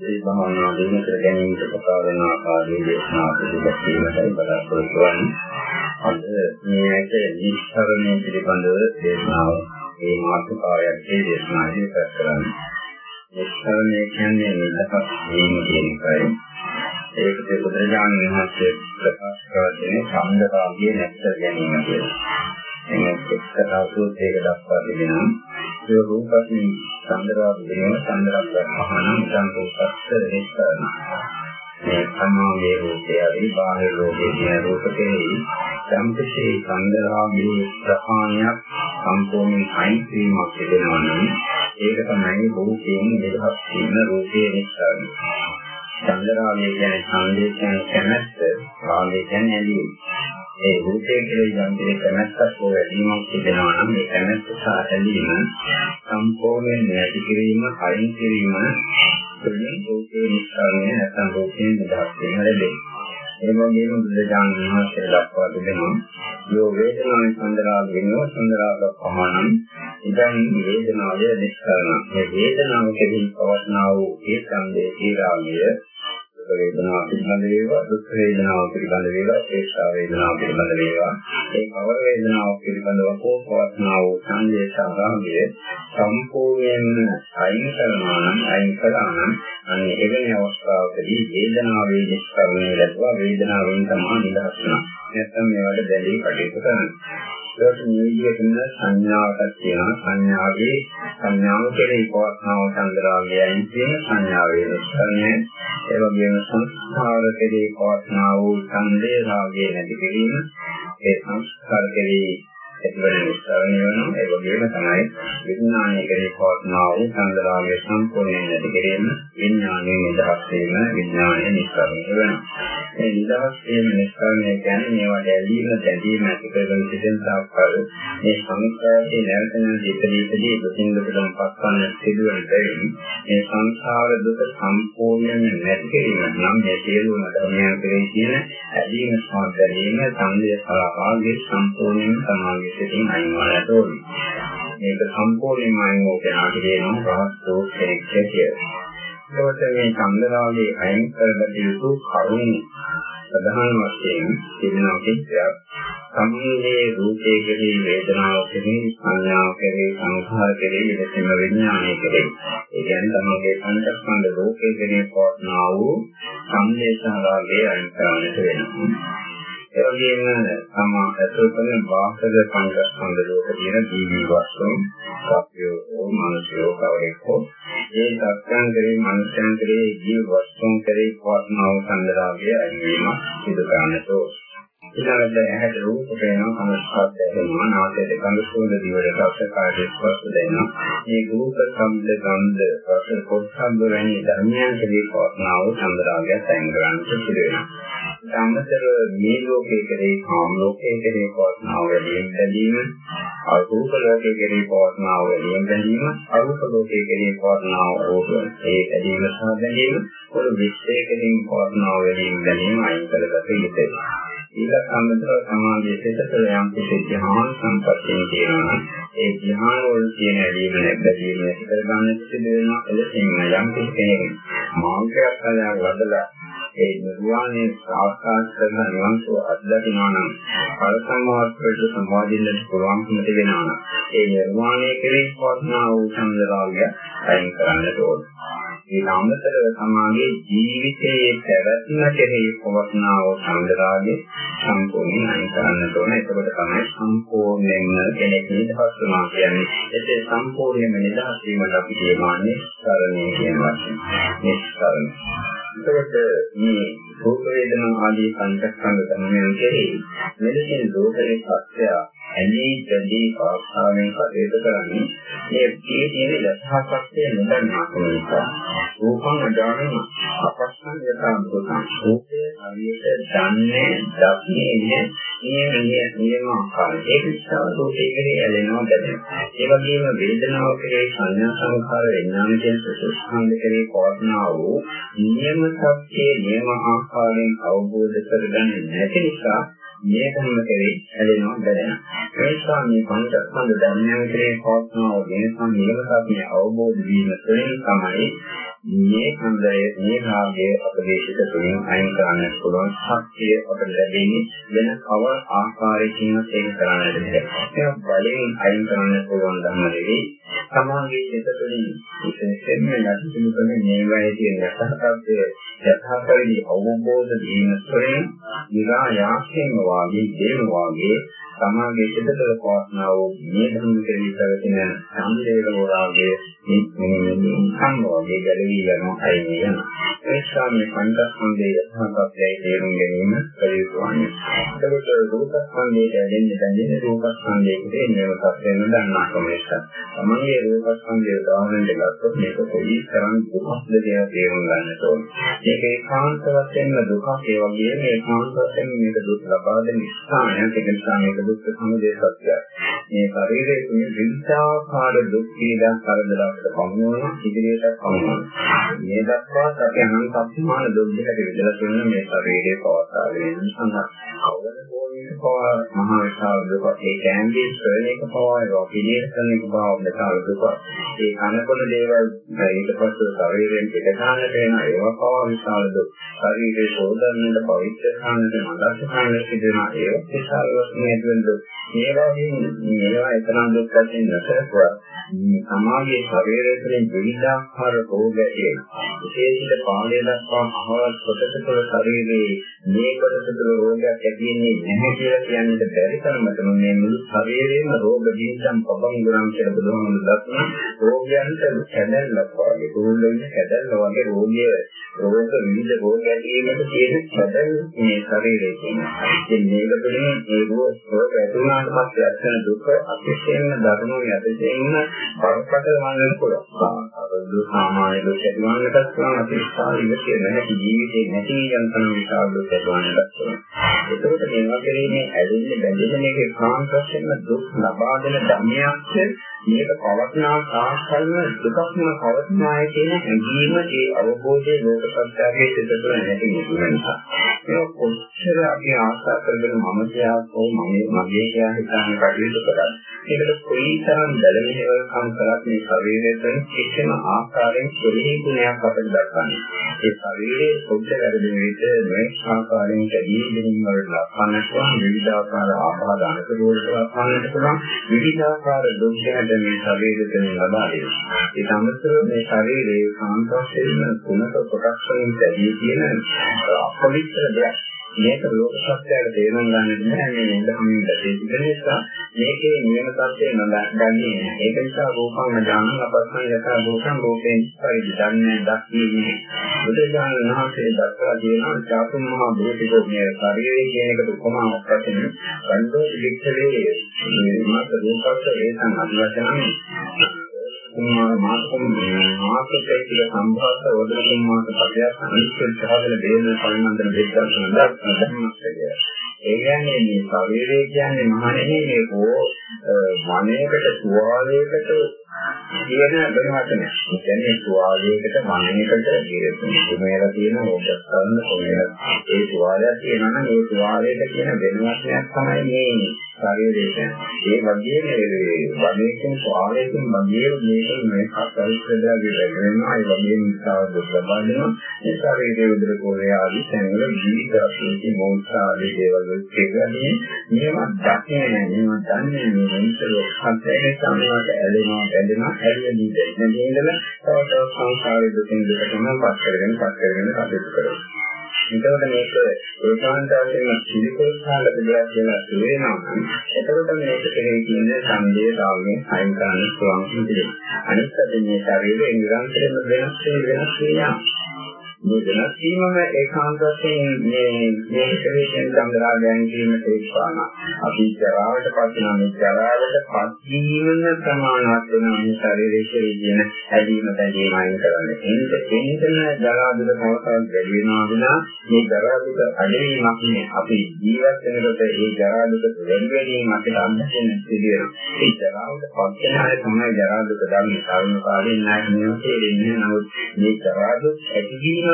ඒ භාවනා දිනු කර ගැනීමට උපකාර වන ආකාරයේ දේශනා පිළිබඳවයි බලාපොරොත්තු වෙන්නේ. අද මේක නිස්සරණය පිළිබඳව දේශනාව මේ මාතෘකාවක් දේශනා ඉදිරිපත් කරන්නේ. නිස්සරණය කියන්නේ නිදහස් වීම කියන එකයි. ඒකද බුදුරජාණන් වහන්සේ ප්‍රකාශ කරන්නේ සම්දතාවගේ නැත්තර ගැනීම කියලා. එන්නේ එක්තරා සූත්‍රයක දක්වා තිබෙනවා. ඒ රූපස්මින් සම්දරා විදින සම්දරක් මහානම් සංකෝපස්ස නිස්සරණ. මේ සමාගයේ රූපය අරි බාහිර ලෝකයේ තියෙන රූප කෙරෙහි සම්පසේ සම්දරාගේ ප්‍රහාණයක් සම්පූර්ණ අයින් වීමක් තිබෙනවා නම් ඒක තමයි රූපයෙන් නිදහස් වීම රූපයේ නිස්සරණ. චන්දරාගය කියන්නේ ඡන්දේ කියන්නේ කැමැත්ත, රාගය කියන්නේ ඇලීම. ඒ රූපයේ කියලා යම් දෙයක් කැමැත්තක් හෝ ඇලීමක් තිබෙනවා නම් මේ කැමැත්ත සහ ඇලීම සම්පූර්ණයෙන් නැති කිරීම, අයින් කිරීම තුළින් රූපේ නිස්සාරණය නැත්නම් රූපේ නිදහස් වීම ලැබෙනවා. ඒ වගේම බුදුදාන විමර්ශය දක්වා තිබෙනවා. යෝ වේදනාවෙන් සඳරාග වෙනවා සඳරාග පමණම් ඉතින් වේදනාවේ නිස්සාරණ. මේ වේදනාව කෙරෙහි පවස්නා වූ ඒ සම්දේ ඊරාගය වේදනාව පිළිබඳ වේවා දුක් වේදනාව පිළිබඳ වේවා ඒෂා වේදනාව පිළිබඳ වේවා. ඒ කවර වේදනාව පිළිබඳව හෝ පවත්නා වූ සංදේශාරාමයේ සම්පූර්ණයෙන්ම අයින් කරනවා නම් අයින් කළා නම් අනේ එවැනි අවස්ථාවකදී වේදනාවේ නිස්කරණය ලැබුවා. වේදනාවෙන් තමයි නිදහස් වෙනවා නැත්නම් මේවට බැඳී කටයුතු කරන්නේ. ඒකට මේ විදිහටම සංඥාවක් තියෙනවා. සංඥාවේ සංඥාව කෙරෙහි පවත්නාව චන්ද්‍රාගයයින් තියෙන සංඥාවේ නිස්සරණය. ඒ වගේම සංස්කාර කෙරෙහි පවත්නා වූ ඡන්දේ රාගය නැති කිරීම. ඒ සංස්කාර කෙරෙහි ඇතිවන නිස්සාරණය වෙනවා. ඒ වගේම තමයි විඥානයේ කෙරේ පවත්නා වූ සංදරාගය සම්පූර්ණයෙන් නැති කිරීම විඥානයේ නිදහස් වීම විඥානයේ නිස්සාරණය වෙනවා. මේ නිදහස් වීම නිස්සාරණය කියන්නේ මේවා දැලීම දැදීම ඇති කරගෙන සිටින තාක්කල් මේ සංස්කාරයේ නැවත නැවත ඉදිරියේදී දුකින් දුකටම පත්වන්න සිදුවන බැවින් මේ සංසාර දුක සම්පූර්ණයෙන් නැති කිරීම නම් මේ සියලුම ධර්මයන් කෙරෙහි තියෙන ඇදීම සහ දැලීම සංදේ සාරාගයේ සම්පූර්ණයෙන් සමාගය සිතින් අයින් වලට ඕනේ. මේක සම්පූර්ණයෙන්ම අයින් වුණාට කියනවා රහස්ෝ කෙනෙක් කියලා. ඒකට මේ චන්දරාගේ අයින් කරගත යුතු කරුණු ප්‍රධාන වශයෙන් තිබෙනවා කිච්චයක්. සම්මේ රූපේ කෙරෙහි වේදනාව කෙරෙහි සංඥාව කෙරෙහි සංඛාර කෙරෙහි දෙසම විඥානය කෙරෙහි. ඒ කියන්නේ තමගේ පංචස්කන්ධ රූපේ කෙරෙහි පවත්නා වූ සම්මේසහරාගේ අයින් කරන්නට වෙනවා. ඒ වගේම තමා ඇතුළත කරන වාසද පංචස්කන්ධ ලෝක තියෙන ජීවී වස්තුන් සත්‍යෝ මානසිකෝ කවරේකෝ. ඒ සත්‍යයන් කෙරේ මනුෂ්‍යයන් කෙරේ ජීව වස්තුන් කෙරේ පවත්නා වූ සංදරාගය අයිවීම සිදු කරන්නට ඊළඟට ඇහැට රූප පේනවා කනස්පත් දැනෙනවා නාසයට ගඳ සුවඳ දිවට රස කායට ස්පර්ශ දැනෙනවා මේ රූප ශබ්ද ගන්ධ රස පොත්සබ්ද වැනි ධර්මයන් කෙරේ පවත්නා වූ සංදරාගය අයින් කරන්නට සිදු වෙනවා. සම්මතර මේ ලෝකයේ කෙරේ කාම ලෝකයේ කෙරේ පවත්නා වූ වැඩිම බැඳීම අරූප ලෝකයේ කෙරේ පවත්නා වූ වැඩිම බැඳීම අරූප ලෝකයේ කෙරේ පවත්නා වූ ඒ බැඳීම සහ බැඳීම පොළොව විශ්ේ කෙරේ පවත්නා වූ වැඩිම බැඳීම අයින් කරගත යුතුයි. ඊට සම්බන්ධව සමාජයේ සිටතල යම් කිසි ධ්‍යාන සම්පත්තිය තියෙනවා ඒ ධ්‍යාන වල තියෙන ඇලීම නැත්නම් ඇති කර ගන්න සිදු වෙනවා එලෙසින්ම යම් කිසි කෙනෙක් මාර්ගයක් හදා ලබලා ඒ නිර්වාණය සාක්ෂාත් කරන නිවන් සුව අත්දකිනවා නම් පරසංවාස්ත්‍රයට සම්බන්ධින්නට පුළුවන්කම තිබෙනවා නම් ඒ නිර්වාණය කෙරෙහි පවත්නා වූ සංදරාගය අයින් කරන්නට ඕන. ඒ අමතරව සමාගයේ ජීවිතයේ පැවැත්ම කෙරෙහි පවත්නා වූ සංදරාගය සම්පූර්ණයෙන් අයින් කරන්නට ඕන. එතකොට තමයි සම්පූර්ණයෙන්ම කෙනෙක් නිදහස් වෙනවා කියන්නේ. ඒකේ සම්පූර්ණයෙන්ම නිදහස් වීමට අපි කියනවානේ සරණේ කියන වචනේ. නිස්සරණ. එතකොට මේ රූප වේදනා ආදී පංචස්කන්ධ ධර්මයන් කෙරෙහි මෙලෙසින් ලෝකයේ සත්‍ය ඇලී බැඳී ආස්ථාවෙන් කටයුතු කරන්නේ මේ මේ තියෙන යථාර්ථය නොදන්නාකම නිසා රූපං අජානන අපස්සන් යථාභූතං. රූපය හරියට දන්නේ දකින්නේ නියම නියම ආකාරය ඒක නිසා රූපේ කෙරේ ඇලෙනවා දැනෙනවා ඒ වගේම වේදනාව කෙරේ සංඥා සංකාර විඥාන කියන සුසුස්කන්ධ කෙරේ පවත්නා වූ නියම සත්‍යයේ නියම ආකාරයෙන් අවබෝධ කරගන්නේ නැති නිසා මේ ධර්ම කෙරේ ඇලෙනවා දැනෙනවා ඒ නිසා මේ පංචස්කන්ධ ධර්මයන් කෙරේ පවත්නා වූ වෙනසක් නියම සත්‍ය අවබෝධ වීම තුළින් තමයි මේ කුණ්ඩය මේ රාගයේ අපදේශක තුලින් අයින් කරන්න පුළුවන් ශක්තිය අපිට ලැබෙන්නේ වෙන කව ආකාරයකින් ඒක කරන්නට බැහැ. ඒක බලයෙන් අයින් කරන්න පුළුවන් ධර්ම නෙවෙයි. සමාගයේ සිත තුළින් විශේෂයෙන්ම යටිතුළු කරන මේවායේ තියෙන යථාර්ථය යථාර්ථය අවබෝධ වීම තුළින් විරායාසයෙන් වාගේ දේව වාගේ සමාගයේ සිතතල පවස්නා වූ මේ ධර්ම කෙරෙහි පැවතින සම්දේව රෝගයේ මේ සංවෝගයේ ගැලවී යනවා අයින් වෙනවා. ඒ ශාමයේ පංචස්කන්ධයේ යථාර්ථයයි තේරුම් ගැනීම පරිපූර්ණයි. එතකොට රූපස්කන්ධයට ඇලෙන්නේ දැනෙන රූපස්කන්ධයකට එන්නව තත්ත්වෙන්න දන්නා කොමේස. තමන්ගේ රූපස්කන්ධය උදාහරණයක් ගත්තොත් මේක කොයි තරම් දුකක්ද කියලා තේරුම් ගන්න ඕනේ. මේක ඒකාන්ත වශයෙන්ම දුකක් ඒ වගේම ඒකාන්ත වශයෙන් මේක දුක් ලබා දෙන ස්ථානයක් ඒ නිසා මේක දුක් සමුදය සත්‍යයි. මේ ශරීරයේ තියෙන විවිධාකාර දුක් පීඩා කරදර අපිට පමුණුවන ඉදිරියට පමුණුවන. මේ දක්වා අපි අනන්ත අප්‍රමාණ දුක් දෙකට විදලා තියෙන මේ ශරීරයේ පවත්වාගෙන යන සඳහා කවදද කෝණයක පවා මහා විශාල දුක ඒ කැන්ඩි ස්ටර්ලික පවා ඒ පිළියෙල කරන එක බව විශාල දුක. ඒ කනකොන දේවල් ඊට පස්සේ ශරීරයෙන් පිට ගන්නට වෙන ඒවා පවා විශාල දුක්. ශරීරයේ සෝදන්නට පවිත්‍ර ස්ථානට මනස ස්ථානට සිදෙන ඒවා විශාල වස්තුන් දුක්. මේ වගේ මේවා එතරම් දුක් වශයෙන් නැසෙනවා. සමාජයේ ශරීරය තුළින් විවිධාකාර රෝග ඇතිවෙනවා. විශේෂිත පාළය දක්වා අහවල් කොටස තුළ ශරීරයේ මේ කොටස තුළ රෝගයක් ඇති වෙන්නේ නැහැ කියලා කියන්නට බැරි තරමට මේ මුළු ශරීරයේම රෝග බීජම් පබංගුරම් කියලා බුදුහාමුදුරුවෝ දක්වන රෝගයන්ට කැදල්ලක් වගේ කුරුල්ලෙන් කැදල්ල වගේ රෝගය රෝග විවිධ රෝග ඇතිවීමට තියෙන කැදල් මේ ශරීරයේ තියෙනවා. ඉතින් මේක තුළින් ඒ රෝග ඇති වුණාට පස්සේ ඇතිවන දුක අතිශයින්ම දරුණු යටින් බරපතල වන්න පුළුවන්. අර සාමාන්‍ය දුක් ඇතිවන්නටත් පුළුවන් අතිශාල ඉවසිය නැති ජීවිතේ නැති යන තරම් විශාල දුක් ඇතිවන්නටත් පුළුවන්. ඒකෝට මේවා කෙරෙන්නේ ඇලෙන්නේ බැඳෙන්නේ මේකේ කාන්තයෙන් දුක් ලබා දෙන ධර්මයක් මේක පවත්නා සාහසල්ම දුකක්ම පවත්නාය කියන හැඟීම ඒ අවබෝධයේ ලෝක සත්‍යයේ සිට තුළ නැති නිසා. ඒක කොච්චර අපි ආශා කරගෙන මම කියවෝ මම මගේ කියලා හිතන්නේ කටයුතු කරා. ඒකට කොයිතරම් බැලමෙහෙවල් කම් කරත් මේ ශරීරයෙන් කිසිම ආකාරයෙන් කෙලෙහි ගුණයක් අපිට දක්වන්නේ. ඒ ශරීරයේ පොඩ්ඩ වැඩෙන විට මේ ආකාරයෙන් කැදී ගැනීම වලට ලක්වන්නට පුළුවන් විවිධාකාර ආබාධ අනුකූලවට ලක්වන්නට පුළුවන් විවිධාකාර දුක්ඛයන්ට මේ ශරීරයෙන් ලබා දෙනවා. ඒ සම්මතව මේ ශරීරයේ කාන්තාවයෙන් කුණක කොටස් වලින් දැඩි තියෙන අපවිත්‍ර දෙයක්. මේක ලෝක සත්‍යයට තේරුම් ගන්න නෑ මේ ඉඳහමින් දැකේ තිබෙන නිසා මේකේ නියම සත්‍යය නොදන්නේ නෑ ඒක නිසා රූපං ඥාන අපස්සන් යථා රූපං රූපෙන් පරිදි දන්නේ දක්න්නේ බුදුදාන වහන්සේ දක්වලා තියෙනවා චාතුම් මහා භූතිකෝ මේ ශරීරයේ කියන එකට උපමාවක් වශයෙන් ගන්ධෝ ඉලෙක්ට්‍රේ මාත රූපස්ස ඒසං අදිවචනං කුමාර මාතකම් මාතකයේ කියලා සම්භාෂ වදකින් මාත පදයක් අනිත්‍ය සහගල දේන පරිණන්දන දෙකක් සඳහන් ඒ කියන්නේ මේ ශරීරය කියන්නේ මහණෙනි මේකෝ වනයේකට තුවාලයකට කියන වෙනවටන. ඒ කියන්නේ තුවාලයකට වනයේකට මේලා තියෙන ඕකත් කරන කොහේද ඒ තුවාලයක් තියෙනවා නම් ඒ තුවාලයට කියන වෙනවටනක් තමයි මේ ශරීරයට. ඒ වගේම වනයේකින් තුවාලයකින් වගේ මේක මේ කතරස්කදාගේ වැගෙනවා ඒ වගේම ඉස්සාව දුක් ලබා දෙනවා. ඒ ශරීරයේ උදර කෝලය ආදී තැන්වල ජීවිත අපේ මොහොත ආදී දේවල් කියන්නේ මේවා දැකේ මේවා දන්නේ මේ මිනිස්සු හත්යේ සමහරට ඇලෙනවා බැඳෙනවා ඇලෙන්නේ දැනෙන ඉඳලා තව තව සංසාරයේ දුකින් දුකටම පස් කරගෙන පස් කරගෙන කටයුතු කරනවා. එතකොට මේක ඒකාන්ත වශයෙන් පිළිකොල් සාගත දෙයක් කියලා කියනවා නම් එතකොට මේක කෙරෙහි කියන සංදේ රාගයෙන් අයින් කරන්න පුළුවන් විදිහට. අනිත් පැත්තේ මේ ශරීරය නිරන්තරයෙන්ම වෙනස් වෙනස් වෙනවා. මේ වෙනස් වීමම ඒකාන්ත වශයෙන් මේ මේ ශරීරයෙන් සම්දරාගයන් කියන තේස්පාන අපි ජරාවට පත් වෙන මේ ජරාවට පත් වීමන ප්‍රමාණවත් වෙන මේ ශරීරයේ කියන ඇදීම බැඳීම අයින් කරන්නේ. එනිට එනිටම ජරා දුක තවතවත් වැඩි වෙනවා විනා මේ ජරා දුක අඩවීමක් නේ අපි ජීවත් වෙනකොට මේ ජරා දුක වැඩි වැඩියෙන් අපිට අත්දැකෙන සිදුවෙනවා. මේ ජරාවට පත් වෙන අය තමයි ජරා දුක දන්නේ. කරුණ කාලේ නැහැ නෙවෙයි තේරෙන්නේ. නමුත් මේ ජරා දුක ඇතිවීම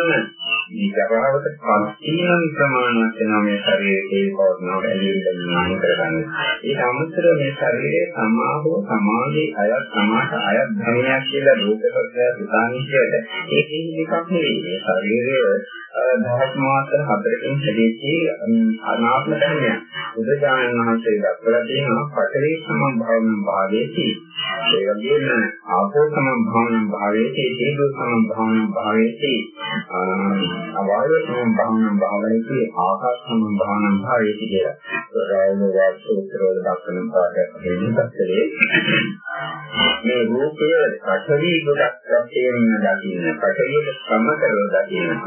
මේ ජරාවට පස්තිනම් ප්‍රමාණවත් වෙනවා මේ ශරීරයේ පවර්ණව ඇලෙන්න නාම කරගන්න. ඒක අමතර මේ ශරීරයේ සමාහෝ සමාධි අයත් සමාත අයත් ධර්මයක් කියලා ලෝකපරය සුතානිච්චයට ඒකේ එකක් නෙවෙයි. මේ ශරීරය දහස් මාත්‍ර හතරකින් හැදෙච්ච අනාත්ම ධර්මයක්. බුදුදානන් වහන්සේ දක්වලා තියෙනවා පතරේ සමභාවන භාවයේදී ඒ වගේම ආපෝ සමභාවන භාවයේදී තේජෝ සමභාවන භාවයේදී අවායෝ සමභාවන භාවයේදී ආකාශ සමභාවන භාවයේදී කියලා. රායන වාසෝත්‍රවල දක්වන පාඩයක් දෙන්නත් මේ රූපය පඨවි ගොඩක් වශයෙන් දකින්න පඨවියට සම කරලා දකින්න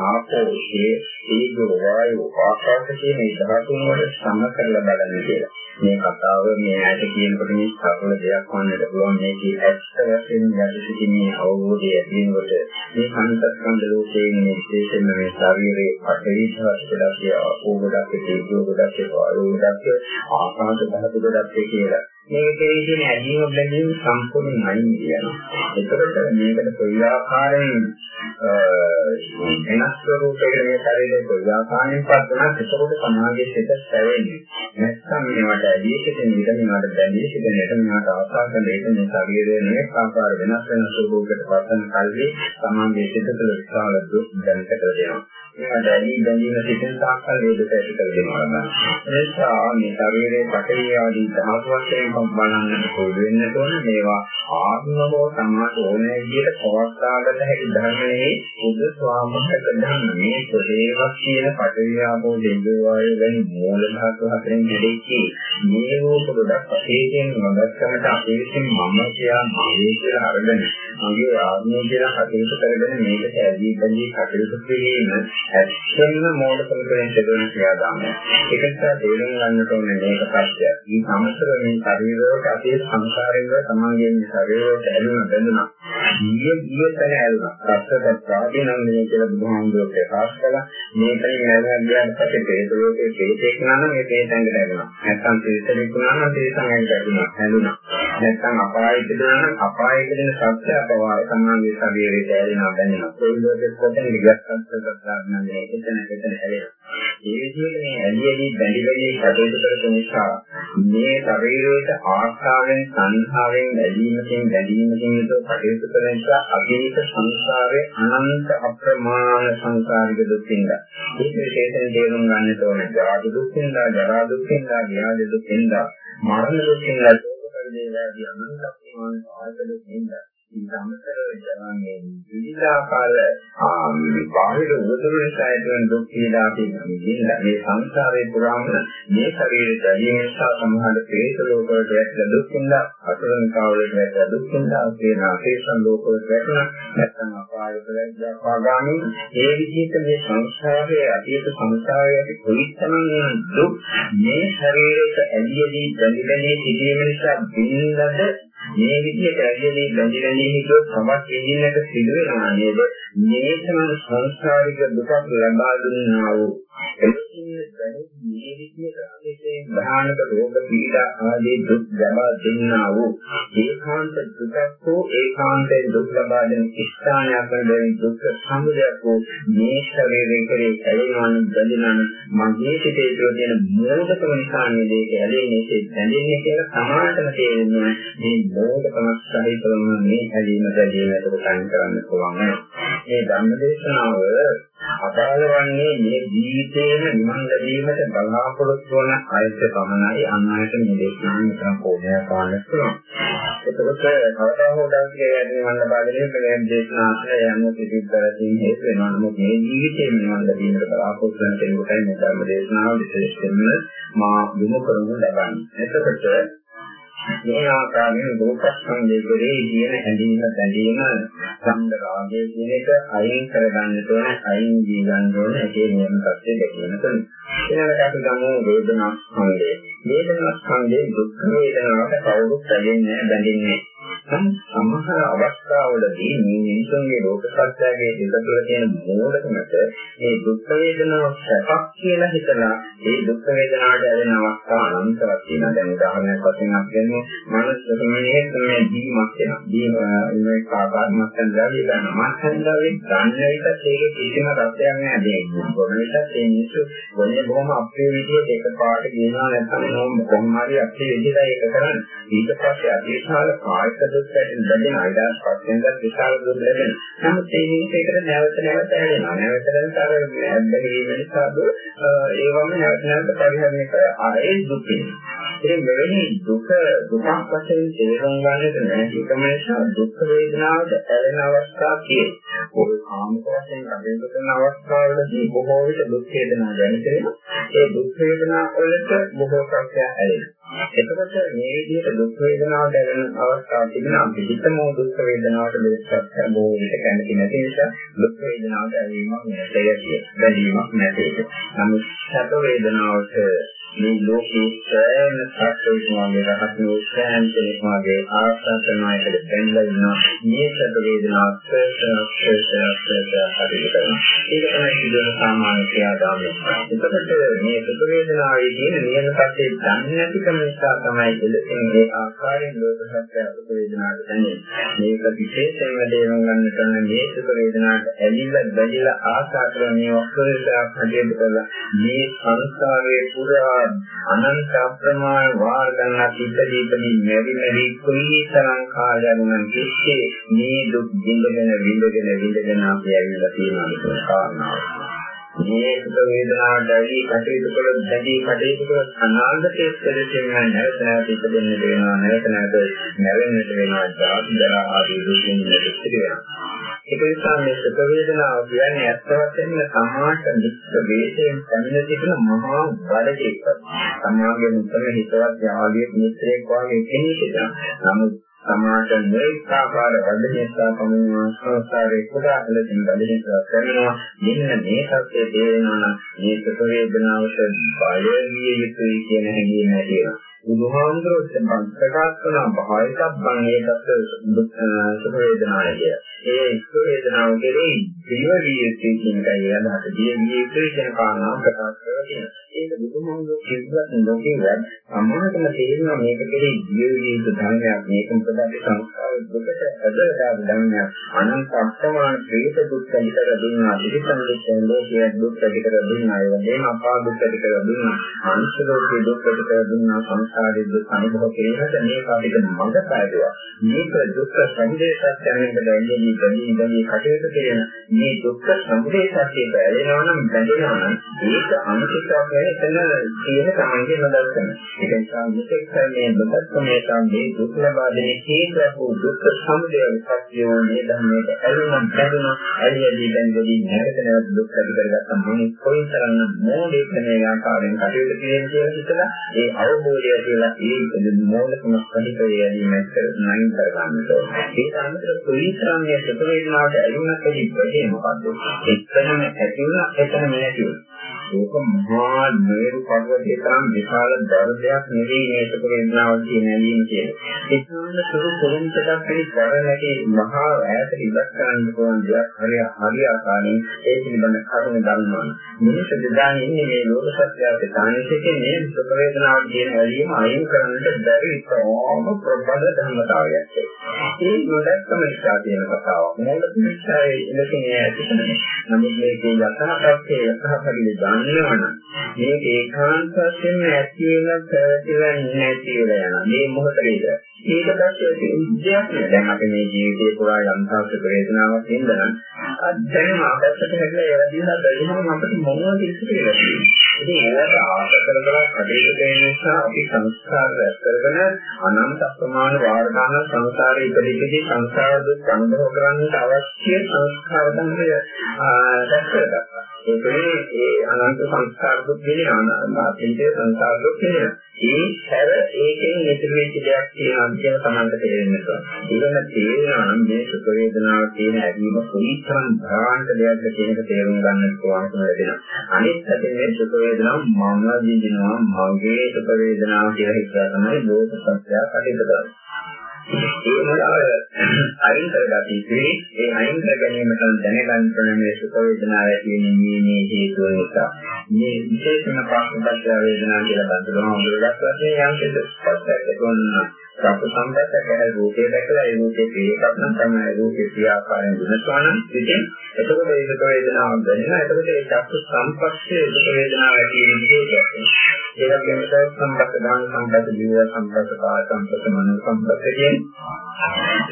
ආපෝෂයේ ඒකෝ වායෝ ආකාශ කියන ධාතුන් වල සම කරලා බලන්න කියලා. මේ කතාව මේ ඇයට කියනකොට මේ සරල දෙයක් වන්නට පුළුවන් මේකේ ඇත්ත වශයෙන් යටිසිටින්නේ අවබෝධය ඇතිවෙනකොට මේ සංසස්කන්ධ ලෝකයේ මේ විශේෂයෙන්ම මේ ශරීරයේ පඨවි ධාතු ගොඩක් ඕගොඩක් තේජෝ ගොඩක් වායෝ ගොඩක් ආකාශ ධාතු ගොඩක් කියලා මේකේ තියෙන ඇදීම බැඳීම සම්පූර්ණ නැයි කියනවා. ඒකට මේකට කොයි ආකාරයෙන් වෙනස් ස්වරූපයකට මේ ශරීරයේ කොයි ආකාරයෙන් පස්සනත් ඒකට සමාජයේ සිට සැවෙන්නේ. නැත්නම් මේවට ඇදී සිටින විට මේවට බැඳී සිටින විට මේවට අවස්ථාවක මේක මේ ශරීරයේ මේක ආකාර වෙනස් වෙන ස්වරූපයකට පස්සන කල්හි සමාජයේ සිට තුළ විශාල දුක් දැනට කරනවා. මේවට ඇදී බැඳීම සිටින තාක්කල් වේදක ඇති කර දෙනවා. එනිසා මේ ශරීරයේ පටවිය ආදී ධාතු වශයෙන් බලන්නට පුරුදු වෙන්න ඕන මේවා ආත්මව සම්මාත ඕනෑ විදිහට පවත්වාගත හැකි ධර්මයේ බුදු ස්වාමීන් වහන්සේ මේ ප්‍රදේශයක් කියන පටවියාපෝ දෙවියෝ වායු වැනි මූල ධාතු හතරෙන් දෙකේ මේ රූප ගොඩක් අපේකින් නොදැක්කමට අපේ විසින් මම කියා මගේ කියලා අරගෙන මගේ ආත්මය කියලා කටයුතු කරගෙන මේකට ඇදී බැඳී කටයුතු කිරීම ඇත්තම මෝඩකම කියන දෙයක් කියලා දාන්න. ඒක නිසා තේරුම් ගන්නට ඕනේ මේක ප්‍රශ්නයක්. මේ සමස්තර මේ ශරීරයට අපේ සංසාරයෙන් තමන්ගේ මේ ශරීරයට ඇලුන බැඳුනා. ඊයේ ඊයේ තැන ඇලුනා. රසවත් ප්‍රාදීනම් මේ කියලා බුදුහාමුදුරුවෝ ප්‍රකාශ කළා. මේකෙන් ඇලුනා කියන පස්සේ හේතු ලෝකේ හේතෙක් නම් මේ හේතංගට ඇලුනා. නැත්තම් හේතෙක් නම් හේතංගට ඇලුනා. ඇලුනා. නැත්තම් අපායෙට දෙනවා අපායෙට දෙන සත්‍ය අපවාය තමන්ගේ ශරීරයට ඇලෙනවා බැඳෙනවා. ඒ ලෝකෙ කොතනද ගස්සත් ගන්නවා නේ එතන එතන ඇලෙනවා. ඒ විදිහට මේ ඇලි ඇලි බැඳි බැඳි කටයුතු කරන නිසා මේ ශරීරයට ආස්ථාවෙන් සංහාවෙන් බැඳීමකින් බැඳීමකින් යුතුව කටයුතු කරන නිසා අතීත සංසාරේ අනන්ත අප්‍රමාණ සංසාරික දුකින්ද ඒක විශේෂයෙන් තේරුම් ගන්නට ඕනේ. ජරා දුකින්ද ජරා දුකින්ද ව්‍යාධි දුකින්ද මරණ දුකින්ද දුක පරිදේවාදී අනන්ත අප්‍රමාණ ආයතන දුකින්ද ඊට අමතරව යනවා මේ විවිධාකාර බාහිර උදව් නිසා ඇතිවන දුක් පීඩා තියෙනවා. මේ සංසාරේ පුරාම මේ ශරීරය දැරීම නිසා සමහර ප්‍රේත ලෝක වලට වැටෙන දුක් නිසා, අසරණතාව වලට වැටෙන දුක් නිසා, කියන ආශේෂන් ලෝක වලට වැටෙන නැත්නම් අපායට වැටෙන පාගාමි ඒ විදිහට මේ සංසාරයේ අතීත සංසාරයේ කොලිටම දුක් මේ ශරීරයට ඇදී ඇදී බැඳි බැඳි සිටීම නිසා බින්දද මේ විදිහට ඇදෙන්නේ බැඳිලා හිටියොත් සමත් වෙන්නට සිදු වෙනවා නේද? මේ තමයි සංසාරික දුක ලබා දුන්නා වූ එනිසා දැනෙන්නේ මේ විදිහට අනිතේ භයානක රෝග පීඩා ආදී දුක් ලබා දෙන්නා වූ ඒකාන්ත දුකක් හෝ ඒකාන්තයෙන් දුක් ලබා දෙන ස්ථානයක් වන දුක් සමුදයක් වූ මේ ශරීරයේ කෙරේ ඇලෙනවන බැඳෙනවන මගේ සිතේ තියෙන මෝඩකම නිසා නේද ඒක ඇලෙන්නේ ඒ බැඳෙන්නේ කියලා සමානටම තේරෙන්නේ මේ මෝඩකම සහිතවම මේ ඇලීම බැඳීම එතකොට අයින් කරන්න පුළුවන් මේ ධම්මදේශනාව අදාළ වන්නේ මේ ජීවිතේම නිවන් ලැබීමට බලාපොරොත්තු වන අයට පමණයි අන් අයට මේ දේශනාව නිකන් කොහොමද පාලනය පුළුවන්. එතකොට කවදා හෝ දවසක නිවන් ලබා ගැනීම මේ දේශනාවට යන්න පිළිපදලා හේතු වෙනවා. නමුත් මේ ජීවිතේම නිවන් ලැබීමට බලාපොරොත්තු වන කෙනෙකුටයි මේ ධර්ම දේශනාව විශේෂයෙන්ම මා යොමු කරනු ලබන්නේ. එතකොට මේ ආකාරයෙන් රූපස්කන්ධයේ කෙරේ කියන ඇඳීම බැඳීම සම්ද රාගය කියන එක අයින් කරගන්න ඕන අයින් දී ගන්න ඕන ඒකේ නියම තත්ත්වය දැකගෙන තුන. ඊළඟට අපි ගමු වේදනා ස්කන්ධය. වේදනා ස්කන්ධයේ දුක් වේදනාවට කවුරුත් ඇලෙන්නේ බැඳින්නේ සමහර අවස්ථාවලදී මේ මිනිසුන්ගේ ලෝක සත්‍යයේ දෙකතුල තියෙන මූලිකමත මේ දුක් වේදනාව සැපක් කියලා හිතලා ඒ දුක් වේදනාවට ඇලෙන අවස්ථා අනන්තවත් තියෙනවා. දැන් උදාහරණයක් වශයෙන් අපි ගමු මනස මේ මේ දීමක් වෙනවා. දීම මේ කාකාත්මක සංදාවිය ගන්න. මාත්සන්දාවේ ගන්න එකට ඒක කිසිම රසයක් නැහැ. මේ ගොන විටත් ඒ මිනිස්සු ගොන්නේ බොහොම අපේ විදිහට එක පාට කියනවා නැත්නම් කොහොම හරි අපේ විදිහට ඒක කරන්නේ. ඊට පස්සේ අධිශාල කායික දුක් ඇතින් දැනෙන අයිදාස් පස්සෙන්ද විශාල දුක් ලැබෙන. නමුත් ඒ මිනිස්සෙකට නැවත නැවත ඇලෙනවා. නැවත නැවත අර ඇබ්බැහි නිසා ඒවම නැවත නැවත පරිහරණය කර ආයේ දුක් වෙනවා. ඒ මෙවැනි දුක දුකක් වශයෙන් තේරුම් ගන්නට නැතිකම නිසා දුක් වේදනාවට ඇලෙන අවස්ථා කියේ. ඔය කාමික වශයෙන් අදින්න කරන අවස්ථාවලදී බොහෝ විට දුක් වේදනා දැනෙනවා. ඒ දුක් වේදනා වලට බොහෝ ප්‍රත්‍ය ඇලෙනවා. එතකොට මේ විදිහට දුක් වේදනාව දැනෙන අවස්ථා තිබෙනවා. පිටිතම දුක් වේදනාවට දෙස්සක් බොහෝ විට කැමති නැති නිසා දුක් වේදනාවට ඇලීමක් නැතේ බැඳීමක් නැතේ. නමුත් සැප වේදනාවට මේ ලෝකේ සෑම සත්‍යයකමගේ රහත් වූ සෑම කෙනෙක්මගේ ආසන්නයකට බැඳලා ඉන්නවා. මේ සැප වේදනාව හරියට කරනවා. ඒක තමයි සිදුවන සාමාන්‍ය ක්‍රියාදාමය එතකොට මේ සැප වේදනාවේ තියෙන නියම සත්‍යය දන්නේ නැතිකම නිසා තමයි එලෙසින් මේ ආකාරයෙන් ලෝක සත්‍ය සැප වේදනාවට දැනෙන්නේ. මේක විශේෂයෙන්ම දේරුම් ගන්න කරන මේ සැප වේදනාවට ඇලිලා බැඳිලා ආශා කරන මේ ඔක්කොරසක් හදෙන්න කරලා මේ සංස්කාරයේ පුරා අනන්ත අප්‍රමාණ වාර ගණනක් ඉපදී ඉපදී මෙරි මෙරි කුලී තරං කාලයක් නම් කිස්සේ මේ දුක් විඳගෙන විඳගෙන විඳගෙන අපි ඇවිල්ලා තියෙනවා කියන කාරණාව. මේ සුඛ වේදනාවට ඇලී කටයුතු කළ දැඩි කටයුතු කළ අනාගතයේ පෙරදෙන්න නැවත නැවත ඉපදෙන්න වෙනවා නැවත නැවත නැවෙන්නට වෙනවා ජාති ජරා ආදී දුකින් මිදෙන්න වෙනවා. ඒක නිසා මේ සුඛ වේදනාව කියන්නේ ඇත්ත වශයෙන්ම සමාජ නිත්‍ය වේදයෙන් පැමිණ සිටින මහා වරදයක්. සමාජයේ මුතන හිතවත් යාළුවෙක් මිත්‍රයෙක් වගේ කෙනෙක් නමුත් සමාජ මේකාකාර වදනේසා පමුණුවන සංස්කාරේ කුඩා කලකින් වදනේසා කරනවා මෙන්න මේ සත්‍යය තේරෙනවා නම් මේ සුඛ වේදනාවට බය විය යුතුයි කියන හැඟීම ඇති වෙනවා බුදුහාමුදුරුවෝ ප්‍රකාශ කරන භාවිතබ්බන් ඒකත් සුඛ වේදනාවය. ඒ සුඛ වේදනාව කෙරෙහි ජීවිතයේ කියන එකයි අදහස. ජීවිතයේ කියන කාරණා ප්‍රකාශ කරලා තියෙනවා. ඒක බුදුහාමුදුරුවෝ කිව්වත් ලෝකේ සම්මානකම තේරෙනවා මේක කෙරෙහි ජීවිතයේ ධර්මයක් මේක මොකද අපි සංස්කාර දුකට ඇදලා ධර්මයක් අනන්ත අර්ථමාන ප්‍රේත දුක් ඇතිකර දුන්නා. ඉතින් මේ ලෝකයේ දුක් ඇතිකර දුන්නා. ඒ වගේම අපා දුක් ඇතිකර දුන්නා. අනිත් ලෝකයේ දුක් ඇතිකර දුන්නා. සංසාරයේ දුක් අනුභව කිරීමට මේක අපිට මඟ පාදුවා. මේක දුක් සමුදය සත්‍යයෙන් බැඳී බැඳී බැඳී කටයුතු කරන මේ දුක් සමුදය සත්‍යය බැලෙනවා නම් බැඳෙනවා නම් ඒක අනිත්‍යයක් ගැන එතන තියෙන තමන්ගේ නොදැක්කම. ඒක නිසා මෙතෙක් මේ බදත්කමේ සම්මේ දුක් ලබා දෙන හේතුව වූ දුක් සමුදය සත්‍යය මේ ධර්මයට ඇලුනම් බැඳුනා ඇලියදී බැඳදී නැවත නැවත දුක් ඇති කරගත්තා මොනේ කොයිතරම් මොලේක මේ ආකාරයෙන් කටයුතු කිරීම කියලා හිතලා ඒ අවබෝධය කියලා ඒ මූලිකම ස්ථිතය යැදීමක් කරනයින් කරගන්නට ඕනේ. ඒ අනුතර කුලීතරම්යේ සුඛ වේදනාවට ඇලුනක් ඇති මොකද්ද? එක්තනම ඇති වුණා එතනම නැති වුණා. ඒක මහා නේරු පර්වතයේ තරම් විශාල දර්ශයක් නෙවෙයි මේ සුඛ වේදනාව කියන ඇලීම කියන්නේ. ඒ කියන්නේ සුළු පොරොන්ටක් පිළිතර නැති මහා ඈත ඉවත් කරන්න පුළුවන් දෙයක් හරිය හරිය ආකාරයෙන් ඒ පිළිබඳ කරුණ දන්නවා. මිනිස්සු දෙදාන ඉන්නේ මේ ලෝක සත්‍යයේ තානිකේ මේ සුඛ වේදනාව කියන ඇලීම අයින් කරන්නට බැරි ඉතාම ප්‍රබල ධර්මතාවයක්. ඒ නොදැක්කම නිසා තියෙන කතාවක්. මොකද නිසා ඉලක්කය ඇතිවෙන්නේ. නමුත් මේකේ යථාර්ථයේ යථාර්ථයේ දන්නවනම් මේක ඒකාන්ත වශයෙන්ම ඇති වෙන පැවතිලා නැති වෙලා යනවා. මේ මොහොතේද ඒක දැක්කේ විද්‍යාවක් නේ. දැන් අපි මේ ජීවිතේ පුරා යම් තාක්ෂ වේදනාවක් ඉඳලා දැන් අපස්සට හැදලා ඒවා දිහා බලනකොට අපිට මොනවද ඉස්සෙල්ලා තියෙන්නේ. ඉතින් ඒකට ආශ කරලා කටයුතු කරන නිසා අපි සංස්කාර රැස් කරගෙන අනන්ත අප්‍රමාණ වාර ගන්න සංසාරේ ඉපදෙද්දී සංසාර දුක් අනුභව කරන්නට අවශ්‍ය සංස්කාර ධර්මය රැස් කරගත්තා. ඒකනේ ඒ අනන්ත සංස්කාර දුක් දෙන අනාත්මික සංස්කාර දුක් දෙන. ඒ හැර ඒකෙන් ඉතිරි වෙච්ච දෙයක් තියෙනවා කියන තමන්ට තේරෙන්න ඕන. ඊළඟ තේරෙනවා නම් මේ සුඛ වේදනාව කියන ඇදීම කොයිතරම් භයානක දෙයක්ද කියන එක තේරුම් ගන්න පුළුවන්කම ලැබෙනවා. අනිත් පැත්තේ මේ සුඛ වේදනාව මම විඳිනවා මගේ සුඛ වේදනාව කියලා හිතා තමයි ලෝක සත්‍යය කටයුතු කරන්නේ. ඒ මුලාව අයින් කරගatiයි ඉතිරි ඒ අයින් කර ගැනීමට දැනගන්න ඕන මේ සුඛ වේදනාව ඇති වෙන්නේ මේ හේතුව නිසා. මේ විශේෂම ප්‍රශ්න වේදනාව කියලා බඳුනම හොඳට වශයෙන් යම් කෙනෙක් පස්සට ගොන්නා සත්‍ය සම්පතක ගැන රූපේ දැකලා ඒ රූපේ පිළිගත් නම් තමයි රූපේ ක්‍රියාකාරයෙන් වෙනස්වන ඉතින් එතකොට ඒක වේදනාවක් දැනෙනවා. එතකොට ඒ චක්කු සංපස්සේ ඒක වේදනාව ඇති වෙන විදිහට ඒක කියන්නේ සම්පත දාන සම්පත ජීව සම්පත කාය සම්පත මනෝ සම්පත කියන්නේ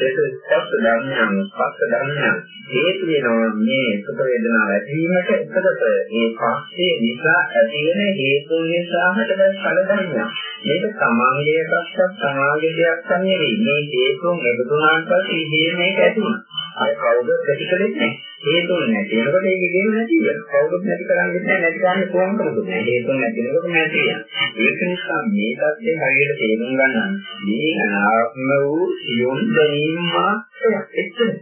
ඒක ස්පස්ස ධර්මයන් ස්පස්ස ධර්මයන් හේතු වෙනවා මේ සුඛ වේදනාව ඇතිවීමට එතකොට ඒ පස්සේ නිසා ඇති වෙන හේතුන් නිසා හටගත් ඵල ධර්මයන්. මේක සමාංගයේ එකක්වත් සමාගයේ දෙයක් නෙවෙයි. මේ හේතුන් එකතුනාට පස්සේ ඉහි මේක ඇති වෙනවා. අය කවුරුත් ප්‍රතිකලෙත් නැහැ. හේතුන් නැති වෙනකොට ඒක ගෙව නැති වෙනවා. කවුරුත් නැති කරන්නේ නැහැ. නැති කරන්නේ කොහොමද කරන්නේ? හේතුන් නැති වෙනකොට නැති වෙනවා. ඒක නිසා මේ தත්ත්වය හරියට තේරුම් ගන්න මේ අනාත්ම වූ සියොන් දැනීම මාත්‍රයක් එච්චරයි.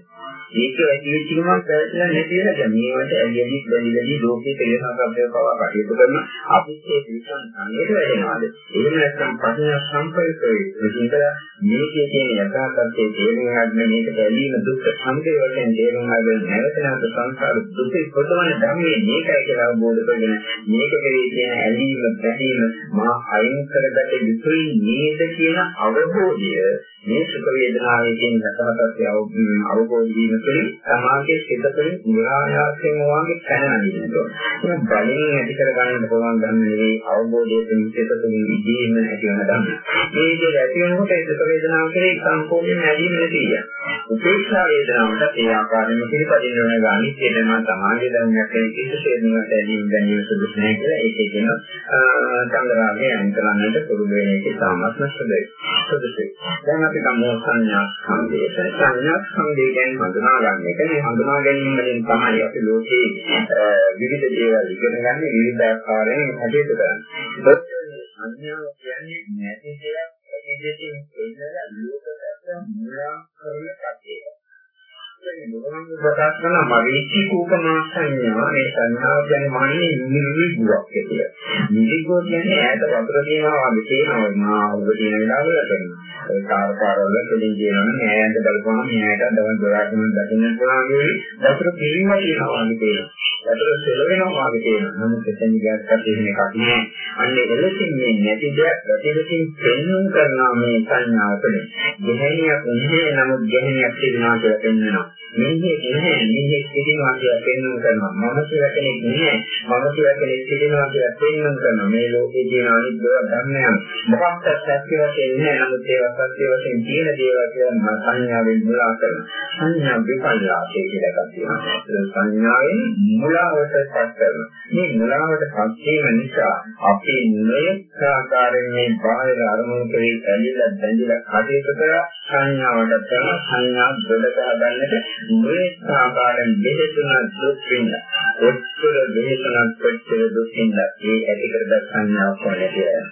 ඒක ඇති වෙච්ච ගමන් පැවැත්ලා නැති වෙලා දැන් මේවට ඇලියලි බැලිලි ලෝකේ තේරසංගබ්බය පවා කටයුතු කරන අපිත් ඒ පිළිසම් සංගයට වැඩෙනවාද? එහෙම නැත්නම් පස්සේ සම්පරිතේ විදිහට මේකේ තියෙන යථාර්ථයේ තේරුම් ගන්න මේක බැලීම දුක් සංකේ වශයෙන් තේරුම් ගන්න නැවත නැවත සංසාර දුකේ කොටවන ධර්මයේ මේකයි කියලා අවබෝධ කරගෙන මේක කෙරේ තියෙන ඇලීම බැඳීම මා අයින් කරගත යුතුයි නේද කියන අවබෝධය මේ සුඛ වේදනාවේ තියෙන යථාර්ථය අවබෝධ වීම තුළින් සමාජයේ සිතතුලින් නිරායාසයෙන් වාගේ පැනනගිනවා. ඒක බලෙන් ඇති කර ගන්නට පුළුවන් ගන්න නෙවෙයි අවබෝධයෙන් සිතතුලින් ඉදීම ඇති වෙන ධර්ම. මේ විදිහට ඇති වෙනකොට ඒ සුඛ වේදනාව කෙරෙහි සම්පූර්ණයෙන් ඇදීම නැතිය. උපේක්ෂා වේදනාවට ඒ ආකාරයෙන්ම පිළිපදින්න වෙන ගානිත් වෙනම සමාජයේ ධර්මයක් කියන කිසිසේත්මකට ඇදීම ගැනීම සුදුසු නැහැ කියලා ඒකේ කියන සංග්‍රහයේ අයින් කරන්නට පුරුදු වෙන එක සාමත්ම සුදුසුයි. දැන් අපි ගමු සංඥා සම්දේශ. සංඥා සම්දේ කියන්නේ හඳුනා ගන්න එක. මේ හඳුනා ගැනීම වලින් තමයි අපි ලෝකේ විවිධ දේවල් ඉගෙන ගන්න විවිධ ආකාරයෙන් කටයුතු කරන්නේ. සංඥාව කියන්නේ නැති දෙයක් එදෙකින් එන්නලා ලෝකයට මුලා කරන කතියක්. ප්‍රකාශ කරන මරීචි කූපමා සංඥා මේ සංඥාව කියන්නේ මන්නේ නිර්විගුවක් කියලා. නිර්විගුව කියන්නේ ඈත වතුර තියෙනවා වගේ තියෙනවා මා ඔබ තියෙන වෙලාවල කරනවා. ඒ කාර්කාරවල දෙලින් කියනවා ඈත බලපුවම මෙයාට දවල් දොරකින් දකින්න පුළුවන් වගේ වතුර පිළිම තියෙනවා වගේ තියෙනවා. වතුර සෙල වෙනවා වගේ තියෙනවා. නමුත් එතන ගියත් තියෙන එකක් නෑ. අන්න එලෙසින් මේ නැති දෙයක් ප්‍රතිලකින් පෙන්වන්න කරනවා මේ සංඥාව තුළින්. ගැහණියක් නැහැ නමුත් ගැහණියක් තිබෙනවා කියලා පෙන්වනවා. මිනිහෙක් නැහැ මිනිහෙක් සිටිනවා කියලා පෙන්වන්න කරනවා. මම කියලා කෙනෙක් නැහැ මම කියලා කෙනෙක් සිටිනවා කියලා පෙන්වන්න කරනවා. මේ ලෝකේ තියෙන අනිත් දේවල් ධර්මයන්. මොකක්ද සත්‍ය වශයෙන් නැහැ නමුත් ඒවා සත්‍ය වශයෙන් තියෙන දේවල් කියලා සංඥාවෙන් මුලා කරනවා. සංඥා විපල්ලාසය කියලා එකක් තියෙනවා. සංඥාවෙන් මුලාවට පත් කරනවා. මේ මුලාවට පත් වීම නිසා අපි මේ ආකාරයෙන් මේ බාහිර අරමුණු කෙරෙහි ඇලිලා බැඳිලා කටයුතු කර. සංඥාවට කරන සංඥා දෙලක හදන්නට මේ ආකාරයෙන් දෙහෙතුන දුක් විඳ. ඔච්චර දෙහෙතුනක් කොච්චර දුක් විඳ ඒ ඇති කරගත් සංඥාවක් වනේ කියලා.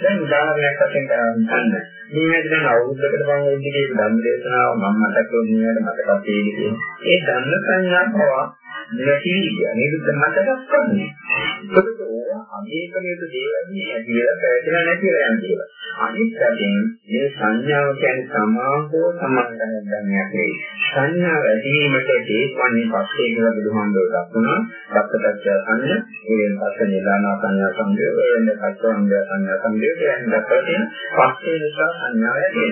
දැන් උදාහරණයක් වශයෙන් ගන්න. මේ දැන් අවුරුද්දකට මම ඉදිරියේ ධම්ම දේශනාව මම මතක වුණාට මතකත් තියෙන්නේ. ඒ ධම්ම සංඥාව පවා නැති කියන්නේ නේද මතකත් කරන්නේ. ඒකට ඕවා අධේකමේද දේවල්නේ ඇතිලා පැහැදිලා නැතිලා යන දේවල්. අනිත් පැත්තෙන් මේ සංඥාව කියන්නේ සමාහෝ සමානකමක් ගන්නයක් නෙවෙයි. සංඥාව ඇතිවීමට හේතුවන්නේ පස්සේ කියලා බුදුහාමුදුරුවෝ දක්වනවා. සත්‍යත්‍ය සංඥා, ඒ පස්සේ නිදාන සංඥා සංදේ, එන්නේ පස්වංග සංඥා සංදේ කියන දක්වන පස්සේ නිසා සංඥාව ඇති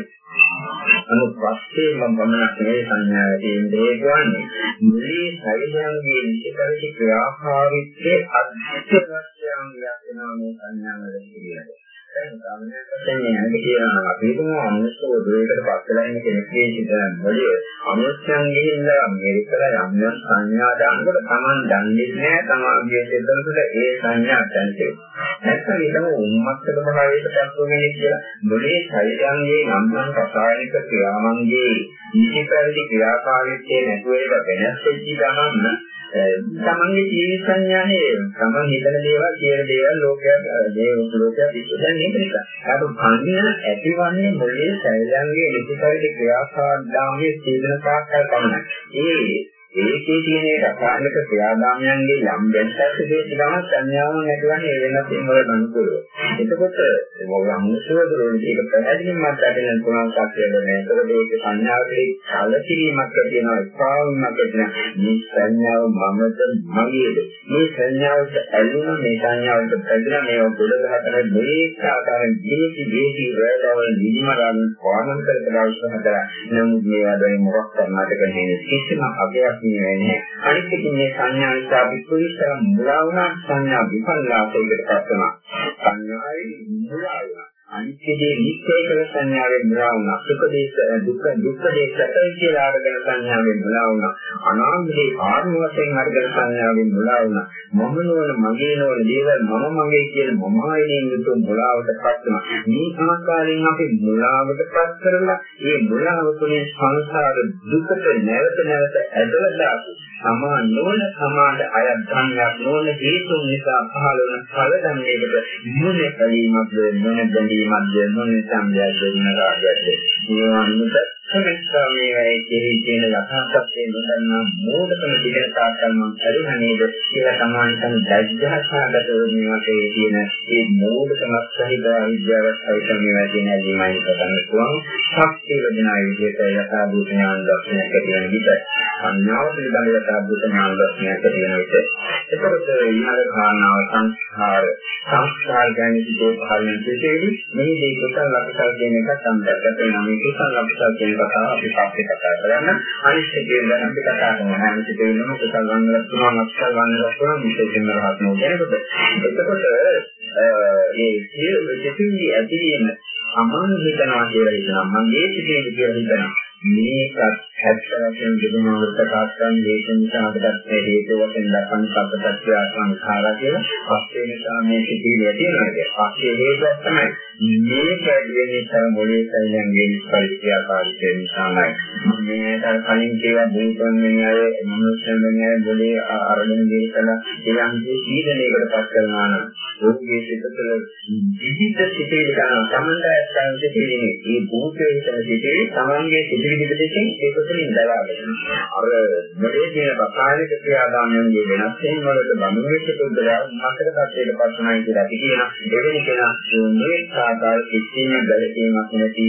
නමුත් පස්සේ මම ගමනක් මේ සංඥාව තියෙන්නේ ඒකවන්නේ මුලී ශරීරයන්ගේ නිසිකරිත ක්‍රියාකාරීත්වයේ අත්‍යවශ්‍යංගයක් වෙනවා මේ සංඥාවල කියලා. දැන් යන්නේ කියනවා අපි හිතමු අනුස්සව දෙයකට පස්සලා ඉන්න කෙනෙක්ගේ සිතන මොළය. අනුස්සයන්ගේ ඉඳලා මෙරිකලා යම් යම් සංඥා දානකොට Taman දන්නේ නැහැ. තමාගේ සිතන තුළ ඒ සංඥා දැනෙන්නේ. නැත්නම් හිතමු උම්මත්තක භාවයකට පස්සුවෙන්නේ කියලා. මොළේ ශරීරයන්ගේ නම් යම් රසායනික ක්‍රියාවන්ගේ නිසිපරිදි ක්‍රියාකාරීත්වය නැතුව ඒක වෙනස් වෙච්ච ගමන් තමන්ගේ ජීවිත සංඥානේ තමන් හිතන දේවල් කියන දේවල් ලෝකයක් දේව ලෝකයක් ඉස්සෙල්ලා මේක නිසා. අර භාග්‍ය ඇතිවන්නේ මොලේ සෛලංගයේ නිසිපරිදි ක්‍රියාකාරීත්වයේ තීව්‍ර සාක්කල් පමණයි. ඒ ඒකේ තියෙන ඒ රසායනික ක්‍රියාදාමයන්ගේ යම් දැක්කත් දෙයක් ගමන් සංඥාවන් ඇතිවන්නේ ඒ වෙනස්කම් වලට අනුකූලව. එතකොට මොග්ගම්සෝදරෝන් ඒක පැහැදිලිවම මතකයෙන් පුළුවන් කතියද නෑ. එතකොට ඒක සංඥාවේ කලකිරීමක් ඇති වෙනවා, ස්පාවුමක් ඇති වෙනවා. මේ සංඥාව මමද මගේද? මේ සංඥාවට ඇලුන මේ සංඥාවට පැදලා මේව ගොඩ ගහතර මේක ආකාරයෙන් ජීවිත දේහි වේදවල නිදිමරන් පානන් කර කර අවශ්‍ය හදලා නමුත් මේ ආදරේ මොකක් කරන්නට කියන්නේ කිසිම අගයක් නෙවෙයි. අනිත් එකකින් මේ සංඥා නිසා අපි කුලිස්තරම් මුලා වුණා සංඥා විපල්ලාසයකට පත් වෙනවා. සංඥායි මුලා වුණා. අනිත්‍යදී නිත්‍ය කළ සංඥාවෙන් මුලා වුණා. සුඛ දේශ දුක්ඛ දුක්ඛ දේශකයි කියලා අරගෙන සංඥාවෙන් මුලා වුණා. අනාත්මයේ ආත්ම වශයෙන් අරගෙන සංඥාවෙන් මුලා වුණා. මම නෝන මගේ නෝන දේවල් මම මගේ කියන මමයින් යුතු මුලාවටපත් වෙනවා. මේ ආකාරයෙන් අපි මුලාවටපත් කරලා මේ මුලාව තුළින් සංසාර දුකට නැවත නැවත ඇදලා දාපු සමාන නොවන සමාන අය ධර්මයක් නොවන හේතුන් නිසා පහළ වන ඵල ධර්මයකට මොන කලීමක්ද මොන බැඳීමක්ද මොන සම්යයක්ද මොන රාගයක්ද මේවන්නට සමස්ත මේවායේ කෙරෙහි තියෙන යථාර්ථයේ නොදන්නා මෝඩකම පිටට තාක්කල් මම කරුණා නේද කියලා තමයි තම දැජ්ජහසාගතව මේවායේ තියෙන ඒ මෝඩකම සහිත අවිද්‍යාවත් සහිත මේවා තියෙන ඇලීමයි කරන්න පුළුවන්. ශක්තිය වෙනා විදිහට යථාභූත ඥාන දර්ශනයක් ඇති වෙන විට සංඥාව පිළිබඳ යථාභූත ඥාන දර්ශනයක් ඇති වෙන විට එතකොට ඊළඟ කාරණාව සංස්කාර සංස්කාර ගැන සිතේ පහළින් සිටේවි මේ දෙක කුසල ලක්ෂණ කියන එක සම්බන්ධ වෙනවා මේ කුසල ලක්ෂණ කියන කතාව අපි පස්සේ කතා කරන්න. අනිත් එකෙන් දැන් අපි කතා කරනවා. අනිත් එකෙන් නම් කුසල් වංගල තුනක් අක්ෂර වංගල තුනක් විශේෂයෙන්ම රහත් නෝ කෙනෙකුට. එතකොට ඒ සියලු දෙතුන්ගේ ඇතිවීම අමාරු හිතනවා කියලා හිතනවා. මම මේ සිදුවෙන්නේ කියලා හිතනවා. මේකත් හැත්ත වශයෙන් දෙදුමවල ප්‍රකාශ කරන දේශ නිසා අපට හේතු වශයෙන් දක්වන සබ්බත්‍ය සංඛාරා කියලා පස්සේ නිසා මේ සිටිවිලි ඇති වෙනවා. පස්සේ හේතුවක් තමයි මේ කැඩෙන්නේ තර මොලේ සෛලයන්ගේ පරිත්‍යාග පාරිච්ඡේ නිසාමයි. මේ තර කලින් කියලා භූතන් මෙන්නය මනුෂ්‍ය මෙන්නය මොලේ අරගෙන දේකල ඒ අන්ති සීදනයකට පත් කරනවා නම් ඔහුගේ සිතතල විවිධ සිටිවිලි ගන්න සමන්තය ඇත්තන් සිටිවිලි මේ භූතයේ සිටිවිලි තමන්ගේ සිටිවිලි දෙකෙන් ඒක තුළින් දරාගෙන අර මොලේ තියෙන රසායනික ක්‍රියාදාමයන්ගේ වෙනස් වීම වලට බමුණෙච්ච පුද්ගලයා මතක තත්ත්වයට පස්සමයි කියලා අපි කියන දෙවෙනි කෙනා මේ සාකාර කිසිම බැලකීමක් නැති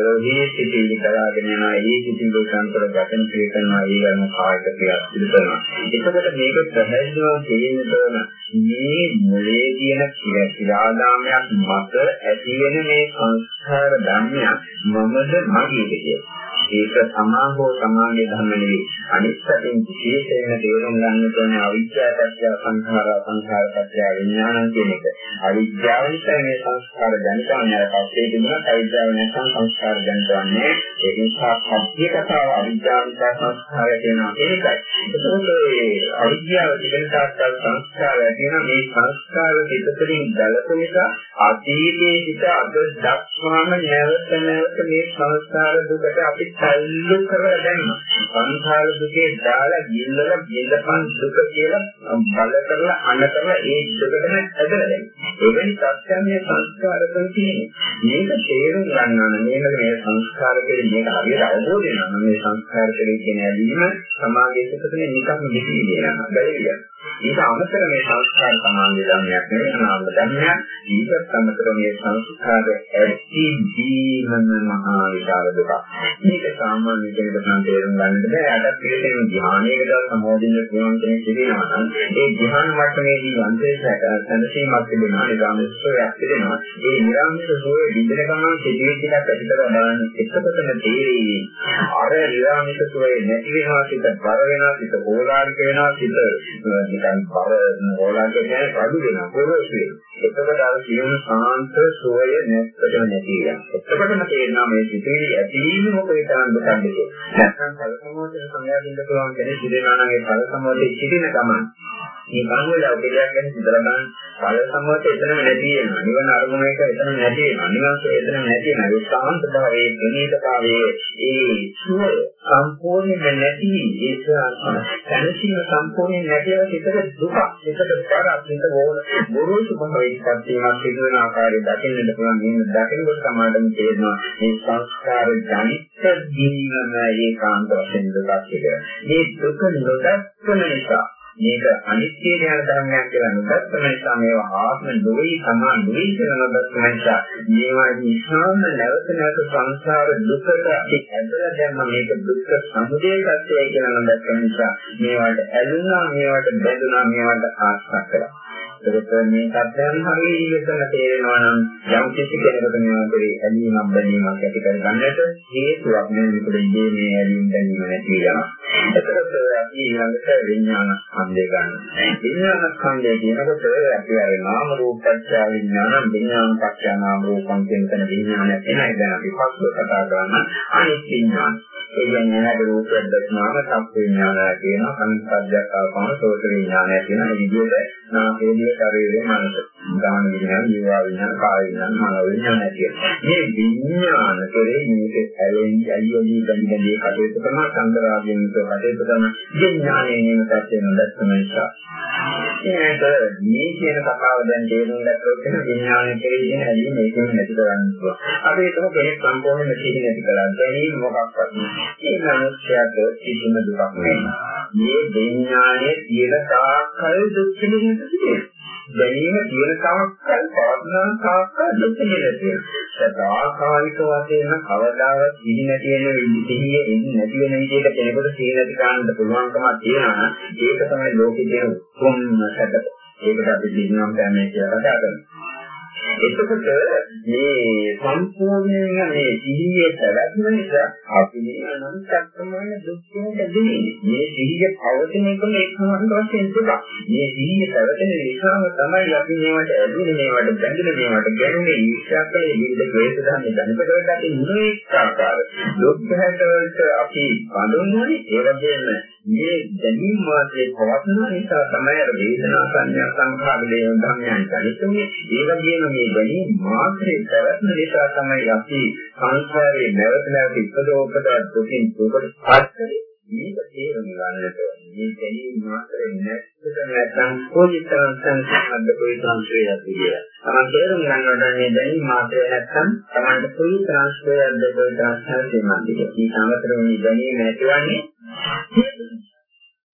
ලෝහී සිටිලි කරාගෙන යනවා ඒ සිටිලි සංකර ගතන ක්‍රිය කරනවා ඒ යන කායික ක්‍රියා සිදු කරනවා එතකොට මේක පැහැදිලිව තේරෙන්න මේ මොලේ තියෙන ක්‍රියාදාමයක් මත ඇති වෙන මේ සංස්කාර ධර්මයක් මමද මගේද කියලා ඒක තමා හෝ තමාගේ ධර්ම නෙවෙයි. අනිත් පැත්තෙන් විශේෂයෙන්ම තේරුම් ගන්න ඕනේ අවිද්‍යාව පත්‍ය සංඛාර සංඛාර පත්‍ය විඥාන කියන එක. අවිද්‍යාව නිසා මේ සංස්කාර ජනිතවන්නේ අර පස්සේ තිබුණා අවිද්‍යාව නැත්නම් සංස්කාර ජනිතවන්නේ ඒ නිසා සත්‍ය කතාව අවිද්‍යාව නිසා සංස්කාරය කියනවා ඒකයි. එතකොට මේ අවිද්‍යාව තිබෙන තාක්කල් සංස්කාරය කියන මේ සංස්කාර පිටතලින් දැලපු නිසා අතීතයේ සිට අද දක්වාම නැවත නැවත මේ සංස්කාර දුකට අපි තල්ලු කරලා දැම්මා. සංඛාර දුකේ දාලා ගිල්ලලා ගිල්ලපන් දුක කියලා බල කරලා අන කරලා ඒ දුකටම ඇදලා දැම්මා. එවැනි සත්‍යමය සංස්කාර කරන්නේ මේක තේරුම් ගන්න ඕන මේක මේ සංස්කාර කෙරේ මේක හරියට අවබෝධ වෙනවා. මේ සංස්කාර කෙරේ කියන ඇදීම සමාගයේ සිටුනේ නිකන් දෙකී දෙනවා. බැරිද? ඊට අමතර මේ සංස්කාර සමාන්‍ය ධර්මයක් නෙවෙයි නාම ධර්මයක්. ඊටත් අමතර මේ සංස්කාර ඇති දීමන මහා විශාල දුක. මේක සාමාන්‍ය කෙනෙකුට නම් තේරුම් ගන්නට බෑ. අදත් පිළිතෙන ධ්‍යානයකට සමෝධින්න පුළුවන් කෙනෙක් තිබෙනවා නම් ඒ ධ්‍යාන මට්ටමේදී යන්ත්‍රයක සැනසීමක් තිබෙනවා. නිරාමිෂයක් තිබෙනවා. ඒ නිරාමිෂ සෝය විඳින ගමන් සිටිවිච්ච එකක් ඇතිකර බලන්න එතකොටම තේරෙයි. අර නිරාමිෂ සෝය නැති වෙනවා සිත බර වෙනවා සිත ඕලාරික වෙනවා සිත නිකන් බර ඕලාරික කියන්නේ අඩු වෙනවා පොරොස් වෙනවා. එතකොට අර සියුම් සාන්ත සෝය නැත්තටම නැති වෙනවා. එතකොටම තේරෙනවා මේ සිටිවිලි ඇතිවීම මොකද තරම් දුකක්ද කියලා. නැත්නම් කලසමෝතේ සංයාදින්න පුළුවන් කෙනෙක් ඉඳලා නම් ඒ කලසමෝතේ සිටින ගමන් මේ කන් වල උපදයක් ගැන හිතලා ගන්න ඵල සම්මත එතනම නැති වෙනවා. නිවන අරමුණ එක එතනම නැති වෙනවා. නිවන්සේ එතනම නැති වෙනවා. ඒ ශාන්ත භාවයේ ප්‍රණීතතාවයේ ඒ සුව සම්පූර්ණයෙන් නැති ඒක දැනසීම සම්පූර්ණයෙන් නැතිව හිතට දුක හිතට පාරක් හිත වෝන බොරෝසු භාවයේ පත්වීමක් සිදු වෙන ආකාරය දකින්නට පුළුවන්. මේ දකිනකොට සමාඩම තේරෙනවා මේ සංස්කාර ජනිත දීනම ඒකාන්ත වශයෙන් දුකක් කියලා. මේ දුක නොදක්කන නිසා මේක අනිත්‍ය ඥාන ධර්මයක් කියලා නොදක්කන නිසා මේවා ආත්ම නොවේ සමාන නොවේ කියලා නොදක්කන නිසා මේවා විශාල නැවත නැවත සංසාර දුකට අපි ඇදලා දැම්ම මේක දුක්ඛ සමුදය සත්‍යය කියලා නොදක්කන නිසා මේවට ඇලුනා මේවට බැඳුනා මේවට ආශා කළා ඒකට මේ සත්‍යයන් හරියටම තේරෙනවා නම් යම් කිසි කෙනෙකුට මේවා කෙරේ ඇලීමක් බැඳීමක් ඇති කර ගන්නට හේතුවක් නෙවෙයි මොකද ඉන්නේ මේ ඇලීම් බැඳීම නැති වෙනවා. එතකොට අපි ඊළඟට විඥාන ස්කන්ධය ගන්න. විඥාන ස්කන්ධය කියනකොට අපි අර නාම රූප පත්‍ය විඥාන විඥාන පත්‍ය නාම රූපං කියන තැන විඥානය එනයි දැන් අපි පස්ව කතා කරන අනිත් විඥාන. ඒ කියන්නේ හැද රූපයක් දැක්නාම සබ් විඥානය කියනවා සංස්පර්ශයක් ආවම සෝත විඥානය කියන විදිහට නාමයේ ශරීරයේ මනස. දාන විඥාන, ජීවා විඥාන, කාය විඥාන, මනෝ විඥාන කියන. මේ විඥාන කෙරේ මේක ඇලෙන්නේ අයියෝදී බඳින්නේ කටයුතු කරන සංගරාගයෙන් කටයුතු කරන විඥානයේ නිම තත්ත්වයෙන් දැක්ම නිසා. ඒකට මේ කියන කතාව දැන් තේරුම් ගත්තොත් එන විඥානයේ කෙරේ තියෙන ඇලීම මේකෙන් නැති කරන්න පුළුවන්. අපි හිතමු කෙනෙක් සම්පූර්ණයෙන්ම සිහි නැති කරලා දැනීම මොකක්වත් නෑ. ඒ මනුස්සයාට කිසිම දුකක් නෑ. මේ විඥානයේ තියෙන තාක්කල් දුක් පිළිගන්න දැනීම තියෙන තාක්කල් පවත්නා තාක්කල් දුක් නිරතිය. සදාකාලික වශයෙන් කවදාවත් ඉහි නැති වෙන විදිහේ ඉහි නැති වෙන විදිහට කෙනෙකුට සිහි නැති කරන්න පුළුවන්කමක් තියෙනවා නම් ඒක තමයි ලෝකේ තියෙන උතුම්ම සැප. ඒකට අපි දිනනම් තමයි කියලා කතා කරන්නේ. එතකොට මේ සම්පූර්ණයෙන් මේ සිහියේ පැවැත්ම නිසා අපි මේ අනන්තකමන දුක්ඛයට දෙන්නේ. මේ සිහිය පවතින එකම එක්කමන වශයෙන් දුක. මේ සිහිය පැවැතෙන නිසාම තමයි අපි මේවට ඇදුනේ මේවට බැඳුනේ මේවට ගැන්නේ ඊර්ෂ්‍යාකේ විවිධ ක්ලේශ ධර්ම දැනපදවට ඉන්නේ ආකාර. දුක්ඛයට අපි බඳුන්වන්නේ ඒ වගේම මේ දැනීම වාසේ පවත්න නිසා තමයි අර වේදනා සංඥා සංඛාර දේව ධර්මයන් කලිතුනේ. ඒ වගේම මේ දැනීම මාත්‍රේ පැවැත්ම නිසා තමයි අපි සංස්කාරයේ නැවත නැවත ඉපදෝපදා දුකින් දුකට පත් මේක තේරුම් ගන්නට මේ දැනීම මාත්‍රේ නැත්නම් නැත්නම් කොයිතරම් සංස්කෘතිකද කොයිතරම් ශ්‍රේයද කියලා. තමයි තේරුම් ගන්නට මේ දැනීම මාත්‍රේ නැත්නම් තමයි කොයිතරම් ශ්‍රේයද කොයිතරම් සංස්කෘතිකද කියලා. මේ සමතර මේ දැනීම ඇතිවන්නේ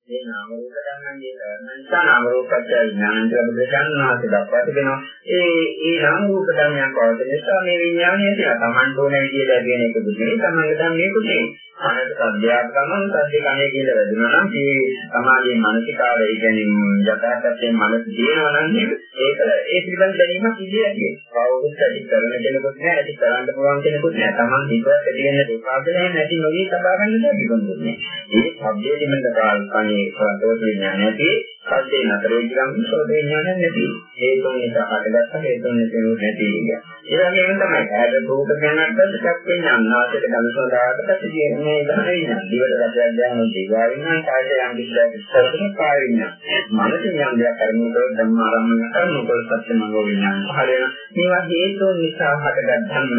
මේ නාම රූප ධර්මයන්ගේ නිසා නාම රූපච්ඡ විඥානන්ත බුදුසන්නාත දක්වා තිබෙනවා. ඒ ඒ නාම රූප ධර්මයන් පවතින නිසා මේ විඥානය කියලා Tamanට ඕන විදිහට ලැබෙන එක දුන්නේ Tamanට ධර්මයේ කුනේ. අනන්ත සත්‍යයක් ගමන් සත්‍ය කණේ කියලා වැදුනා නම් ඒ සමාජයේ මානසිකාරය කියන්නේ යථාර්ථයෙන් මනස දිනනවා නම් ඒක ඒ පිළිබඳ දැනීමක් ඉන්නේ කවුරුත් ඇති කරන කෙනෙකුත් නෑ ඇති කරන්න පුළුවන් කෙනෙකුත් නෑ Taman හිතවත් ඇති වෙන දෙපාර්තමේ නැති නොවි සබා ගන්න දෙයක් තිබුණේ. ඒ සබ්දයේ දෙමෙන්ද කාල්පණේ සෝත විඥානයේදී සද්දේ නතර වෙච්ච ගමන් සෝත විඥානය නැති. හේතුන් නිසා හටගත්ත හේතුන් නිසා නැති කියන්නේ. ඒ වගේම තමයි ඈත රූප ගැනත් දැක්ක විඥානාසයට ගනුසදාට පස්සේ මේ ගන්න විඥාන. දිවට රසයක් දැනන දිවා විඥාන, කායය යම් කිසියක් ඉස්සරහට කාය විඥාන. මනස යම් දෙයක් කරනකොට ධම්ම ආරම්භන කරනකොට සත්‍ය මනෝ විඥාන පහළ වෙන. මේවා හේතුන් නිසා හටගත් ධර්ම.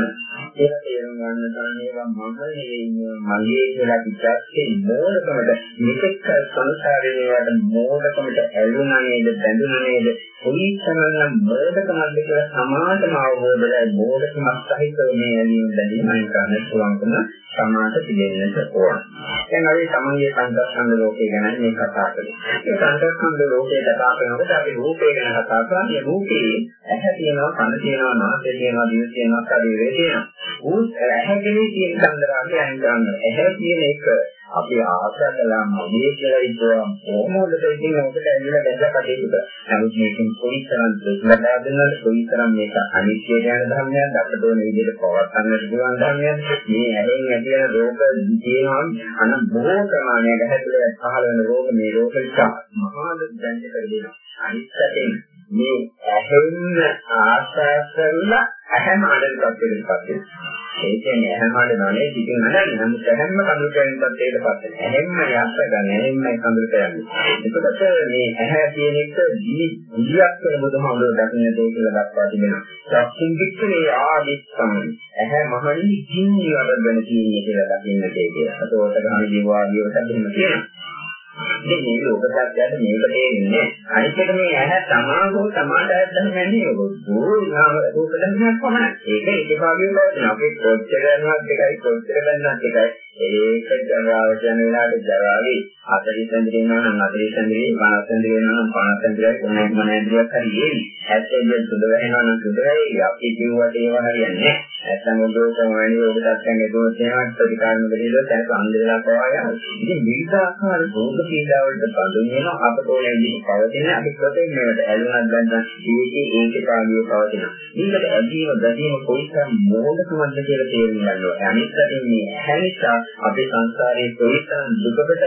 ඒක තේරුම් ගන්න තමයි ඒවා මම නෙවෙයි මගේ කියලා පිටස්සේ මෝඩකමට මෙතෙක් සංසාරේ වලට මෝඩකමට ඇලුනා නේද බැඳුනා නේද කොයිතරම් මෝඩකමක්ද කියලා සමාතම අවබෝධයයි මෝඩකමක් සහිතව මේ ඇලීම බැඳීම අයින් කරන්න පුළුවන්කම සමාත පිළිගන්නට ඕන. දැන් අපි සමගිය සංස්කන්ධ ලෝකය ගැන මේ කතා කරන්නේ. මේ සංස්කන්ධ ලෝකය කතා කරනකොට අපි රූපය ගැන කතා කරන්නේ රූපේ ඇහැ තියෙනවා, කන තියෙනවා, නාසය තියෙනවා, දිව තියෙනවා, ශරීරය තියෙනවා. උන් ඇහැගෙන තියෙන සංදරාගේ අයින් කරන්න. ඇහැ කියන එක අපි ආශා කළා මොලේ කියලා ඉතෝ කොහොමද ඉතින් ඔකට ඇවිල්ලා දැක්ක කටයුතු නමුත් මේකෙන් කොයිතරම් දෙන්නදා? දෙන්නද කොයිතරම් මේක අනිත්‍ය යන ධර්මයක් අපිට ඕන විදිහට පවත්න්නට පුළුවන් ධර්මයක් මේ ඇහෙන් ඇති වෙන රෝග තියෙනවා අන බොහෝ ප්‍රමාණයක හැදලා පහළ වෙන රෝග මේ රෝග නිසා මහා දැන්ට කරගෙන අනිත්යෙන් මේ ඇහෙන්න ආශා කරලා ඇහැම අඩලපත් වෙනපත් ඒ කියන්නේ ඇහැ මාඩනෝනේ පිටින් නඩන්නේ. නමුත් ඇහැම්ම කඳුළු කරනවත් ඒකට පස්සේ. ඇහැම්ම යස්ස ගන්න. ඇහැම්ම කඳුළු කරන්නේ. එතකොට මේ ඇහැ කියන එක දිවි දිවියක් වෙන බුදුහාමුදුරුවෝ දකින්න දෙය කියලා දක්වා තිබෙනවා. සත්‍යං වික්‍රේ ආදිස්සං ඇහැ මහණි කින්නේ වරදගෙන තියෙන්නේ කියලා දකින්න දෙය කියලා. ඒකෝට ගහන ජීවාදියට දෙන්න තියෙනවා. ඉතින් මේ ලෝක සත්‍යයට මේක තේරෙන්නේ අනිත් එක මේ ඇහැ සමාගෝ සමාඩ ඇද්දම නැන්නේ බොහෝ නාම රූප ධර්මයක් පමණයි. ඒක ඒකපාගින් පවතින. අපේ කොච්චර යනවත් එකයි කොච්චර බැලනත් එකයි. ඒක ජරාව කියන වෙලාවට ජරාවේ හතරි සැඳිරි වෙනවා නම් හතරි සැඳිරි පහක් සැඳිරි වෙනවා නම් පහක් සැඳිරි කොහොමද මොනවද හරි එන්නේ. ඇත්තෙන් සුද වෙනවා නම් සුද වෙයි. අපි කිව්වට ඒව හරියන්නේ නැහැ. නැත්නම් උදෝසම වැනි ඔබ තත්යන් එදොත් එහෙම ප්‍රතිකාරම දෙවිලෝ දැන් සම්දේලා පවා යනවා. ඉතින් විවිධ ආකාර රෝග පීඩා වලට බඳුන් වෙන අපට ඕන විදිහට පවතින අපි ප්‍රතෙන් මේකට ඇලුනක් ගන්න ඒකේ ඒකේ කාර්යය පවතින. ඊළඟට ඇදීම ගැදීම කොයිතරම් මෝඩකමක්ද කියලා තේරුම් ගන්න ඕනේ. අනිත් පැත්තෙන් මේ ඇහැ අපේ සංසාරයේ කොයිතරම් දුකකට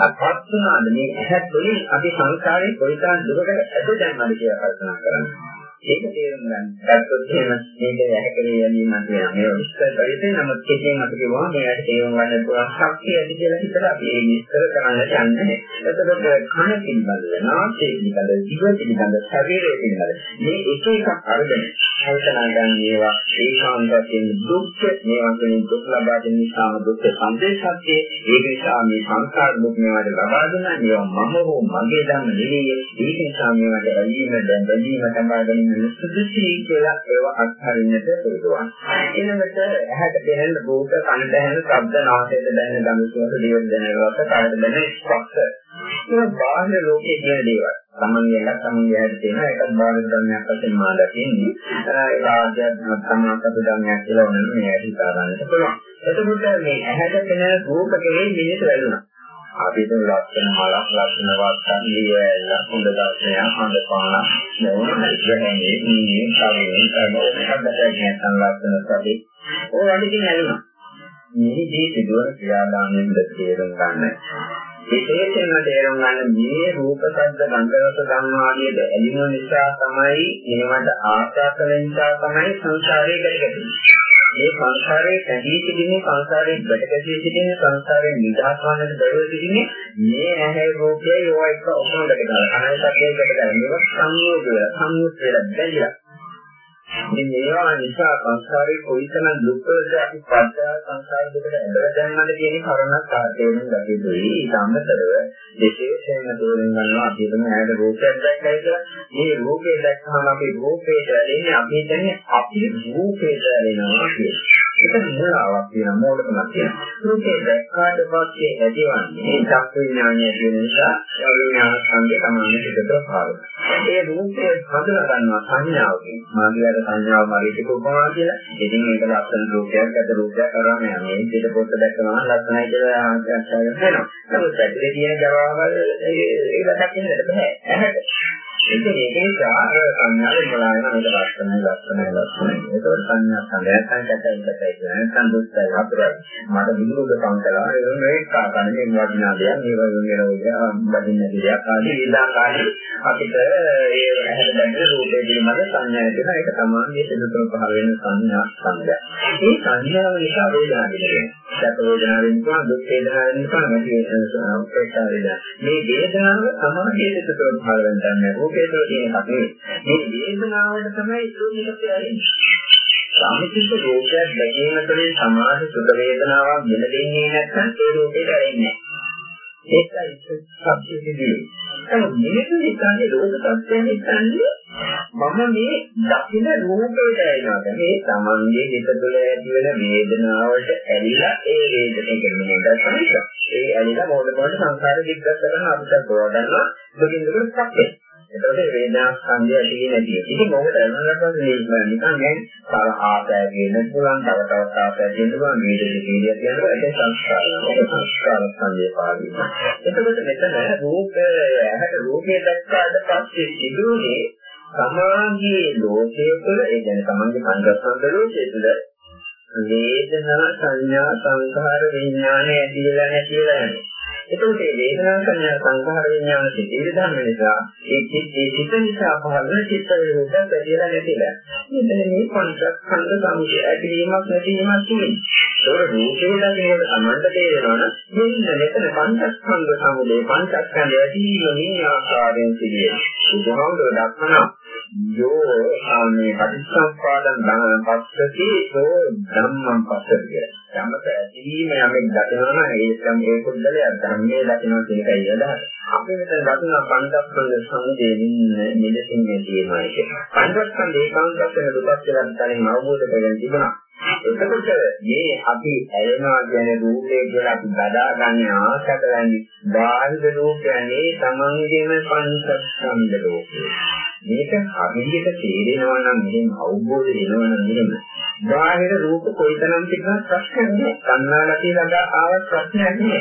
අපත් වුණාද මේ ඇහැ තුළින් අපි සංසාරයේ කොයිතරම් දුකකට ඇද දැම්මද කියලා කල්පනා කරන්න. ඒක තේරුම් ගන්න. දැක්කොත් එහෙම මේක ඇහැකලේ යන්නේ නැහැ. මේ විස්තර පරිදි නමුත් කෙටියෙන් අපි කියනවා මේකට තේරුම් ගන්න පුළුවන් ශක්තිය ඇති කියලා හිතලා අපි මේ විස්තර කරන්නට යන්නේ. එතකොට කන පිළිබඳව, නාසය පිළිබඳව, දිව පිළිබඳව, ශරීරය පිළිබඳව මේ එක එකක් අරගෙන කල්පනා ගන්න ඒවා ඒකාන්තයෙන් දුක් මේවා කියන දුක් ලබා දෙන නිසාම දුක් සංදේශාත්යේ ඒක නිසා මේ සංස්කාර දුක් මේවට ලබා දෙන ඒවා මම හෝ මගේ ධර්ම නෙවෙයි. ඒක නිසා මේවට ඇලීම දැන් බැඳීම තමයි ගැනීම සුදුසුයි කියලා ඒව අත්හරින්නට පුළුවන්. ඊළඟට ඇහැට දැනෙන රූප, කනට දැනෙන ශබ්ද, නාසයට දැනෙන ගඳ සුවඳ, දිවට දැනෙන රස, කයට දැනෙන ස්පර්ශ. ඒක බාහිර ලෝකයේ තියෙන දේවල්. සමන්ගේ එකක් සමන්ගේ හැට තියෙනවා ඒකත් බාහිර ධර්මයක් වශයෙන් මා දකින්නේ. ඒක ආධ්‍යාත්මික සමාසත ධර්මයක් කියලා වුණා මේ ඇයි හිතාගන්නට පුළුවන්. එතකොට මේ ඇහැට පෙනෙන රූප කෙරෙහි මිනිස් වැළුණා. අපි දැන් ලක්ෂණ මලක් ලක්ෂණ වත්තන් දියැල හොඳ දර්ශනය හොඳ පාන නෝන ඉස්සරහේ මේ ශරීරයෙන් තමයි හදට කියන ලක්ෂණ සබේ. ඕ වැඩිකින් ඇලුනා. මේ දී සිදුවන ක්‍රියාදාමයෙන් තේරුම් ගන්න. විශේෂයෙන්ම තේරුම් ගන්න මේ රූප ශබ්ද ගන්ධ රස ධම්මාදියට ඇලෙන නිසා තමයි මේවට ආශා කළ නිසා තමයි සංසාරේ ගැටෙන්නේ මේ සංසාරයේ සැදී සිටින්නේ සංසාරයේ ගැටගැසී සිටින්නේ සංසාරයේ නිදහස් වන්නට බැරුව සිටින්නේ මේ ඇහැ රූපය යෝ එක ඔක්කොම ගැටගලා අනාගතයේ ගැටගලා මේක සංයෝගය සංයුත් වෙලා බැඳිලා ඉතින් මේවා නිසා සංසාරේ කොයිතරම් දුක්වලද අපි පද්දා සංසාර දුකට ඇදලා දැම්මද කියන කාරණා සාධේන ගැටුයි. ඊට අමතරව විශේෂයෙන්ම තේරුම් ගන්නවා අපි හිතමු ඇයට රූපයක් දැක්කයි කියලා. මේ රූපය දැක්කම අපි රූපේට ඇලෙන්නේ අපි හිතන්නේ අපි රූපේට ඇලෙනවා කියලා. ඒක නිරාවක් කියන මොඩකමක් කියන. රූපේ දැක්කාට පස්සේ ඇතිවන්නේ චක්ක විඥානය කියන නිසා විඥාන සංකේත තමයි පිටත පාරන. ඒ රූපේ හඳුනා ගන්නවා සංඥාවකින්. මාගියට සංඥාව මරිට කොපමණ කියලා. ඉතින් ඒක ලක්ෂණ රූපයක් අත රූපයක් කරාම යන්නේ. පිට පොත් දැක්කම ලක්ෂණයි කියලා ආකාශය වෙනවා. නමුත් ඇත්තේ තියෙන ජවාවල් ඒක දකින්නට බෑ. ඇහැට ඉතින් ඒක නිසා අර සංඥාවේ බලන මේක ලක්ෂණයි ලක්ෂණයි ලක්ෂණයි. ඒකවල සංඥා සංයයන් කැටයි කැටයි කියන නැත්නම් දුස්සයි අපරයි. මට විදුරුද පංකලා ඒ මේක කාකන්නේ වදිනා දෙයක් මේ වගේ වෙන වදින්න දෙයක් ආදී විලාකාරී අපිට ඒ ඇහැට දැනෙන රූපේ පිළිබඳ සංඥා දෙන එක තමයි මේ සිදුතුන පහළ වෙන සංඥා සංඥා. මේ සංඥාව නිසා වේදනා දෙන්නේ. සැප වේදනා වෙනවා දුක් වේදනා වෙනවා නැති උපේක්ෂා වේදනා. මේ වේදනාව සමාධියේ සිදුතුන පහළ වෙන ධර්මයක්. රූපේ තුළ තියෙන එකක් නෙවෙයි. මේ වේදනාවට තමයි සූනිකත්වය ඇරෙන්නේ. සාමිතික රූපයක් දැකීම තුළින් සමාධි සුඛ වේදනාවක් දෙන දෙන්නේ නැත්නම් ඒ රූපේට ඇරෙන්නේ නැහැ. ඒකයි සත්‍යයේදී. ඒ මේක නිසානේ රෝග තත්ත්වයන් හිතන්නේ මම මේ දකින රූපයට ඇලෙනවා. මේ තමන්ගේ හිත තුළ ඇති වෙන වේදනාවට ඇලිලා ඒ වේදනේ කියන්නේ දැක්කම ඒ ඇලිලා මොකද මොකද සංසාරෙ දිග්ගත කරන අපිට ගොඩනගනවා දුකින් දුකට පස්සේ. එතකොට වේදනා ස්කන්ධය ඇති නැති. ඉතින් මොකට අනුරකට මේ නිකන් නෑ තව ආපෑ කියන පුළුවන් තව තවත් ආපෑ කියන පුළුවන් වේදේ කීලිය කියනවා ඒක සංස්කාර. ඒක සංස්කාර ස්කන්ධය පාදින. එතකොට මෙතන රූපය ඇහැට රූපය දැක්කාට පස්සේ සිදුවේ සමාගයේ ලෝකයේ තුළ ඒ කියන්නේ සමාගයේ පංචස්කන්ධ ලෝකයේ තුළ වේදනා සංඥා සංඛාර විඥාන ඇතිලා නැතිලා යනවා. එතකොට මේ වේදනා සංඥා සංඛාර විඥාන සිතිවිලි ධර්ම නිසා ඒ චිත්තේ චිත්ත නිසා පහළ චිත්ත වේදනා බැදලා නැතිලා. මෙතන මේ පංචස්කන්ධ සමුදය ඇතිවීමක් නැතිවීමක් තියෙනවා. ඒක රූපේ දකිනකොට සම්බන්ධ තේරෙනවා මෙන්න මෙතන පංචස්කන්ධ සමුදය පංචස්කන්ධය ඇතිවීම මේ ආකාරයෙන් සිදුවේ. බුදුහාමුදුරුවෝ දක්වනවා යෝ මේ පටිච්චසමුප්පාදං පස්සති සෝ ධම්මං පස්සති යමක ඇතිවීම යමෙක් දකිනවා නම් ඒ සම් ඒ කුද්දලය ධර්මයේ දකිනවා කියන එකයි අදහස. අපි මෙතන දකින පංචස්කන්ධ සමුදයෙන් මෙලෙසින් තියෙනවා ඒක. පංචස්කන්ධ ඒකාන්තයෙන් දුක්ඛ කියලා දැනගෙන අවබෝධ කරගෙන තිබුණා. එතකොට මේ අපි ඇලෙනවා කියන රූපේ කියලා අපි බදා ගන්න ආශ කරන්නේ බාහිර රූපයනේ තමන්ගේම පංචස්කන්ධ ලෝකේ. මේක හරියට තේරෙනවා නම් මෙහෙම අවබෝධ වෙනවා නම් මෙහෙම බාහිර රූප කොයිතරම් තිබුණත් ප්‍රශ්නයක් නෑ. කන්නාලා කියලා ආවත් ප්‍රශ්නයක් නෑ.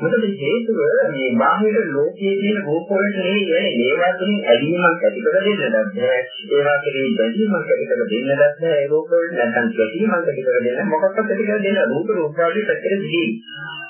මොකද හේතුව මේ බාහිර ලෝකයේ තියෙන රූප වලට නෙවෙයි ඒවා තුලින් ඇලීමක් ඇති කර දෙන්නත් බෑ. ඒවා කෙරෙහි බැඳීමක් ඇති කර දෙන්නත් බෑ. ඒ රූප වලට නැත්නම් ගැටීමක් ඇති කර දෙන්න මොකක්වත් ඇති කර දෙන්න රූප රූප වලට පැත්තට දිවි.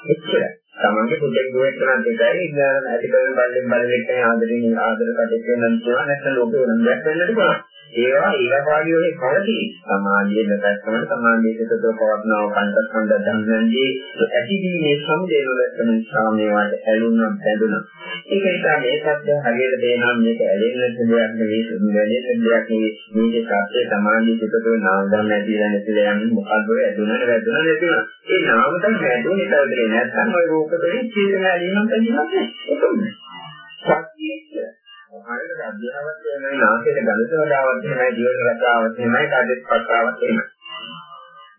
එච්චරයි. තමන්ගේ පුතෙක් දුවෙක් කරන දෙකයි ඉඳලා ඇති කරන බල්ලෙන් බලෙක් ආදරෙන් ආදර කටෙක් වෙනන් තුන නැත්නම් ලෝකේ වෙනන් දෙයක් වෙන්නට පුළුවන්. ඒවා ඊළඟ ඔය කවදී සමාජයේ නැත්නම් සමාජයේ සිටතව පවත්නව කන්දස්කන්ධ ධර්මයන්දී ඇතිවීමේ සමුදේ වලට නිසා මේවට ඇලුනම් බැඳුනම් ඒක නිසා මේ සත්‍ය හරියට තේනවා මේක ඇලෙන්න දෙයක් නෙවෙයි වැළෙන්න දෙයක් නෙවෙයි. මේක සත්‍ය සමාජයේ සිටතව නාම ධර්ම ඇතිලා නැතිලා යන්නේ මොකද්ද ඔය ඇදුණා වැදුණා නැතිලා ඒ නාම ධර්ම ඇදුණේ විතරද නැත්නම් ඔය රූපකේ චේතනා ඇලීමක් ඇතිවෙන්නේ නැහැ ඒක සත්‍යයේ. හරියට අධ්‍යාපනයක් වෙනයි නාසයට ගඳ සෝදාවක් එහෙමයි ජීවන රටාවක් එහෙමයි කාදෙත් පත්‍රාවක් එහෙමයි.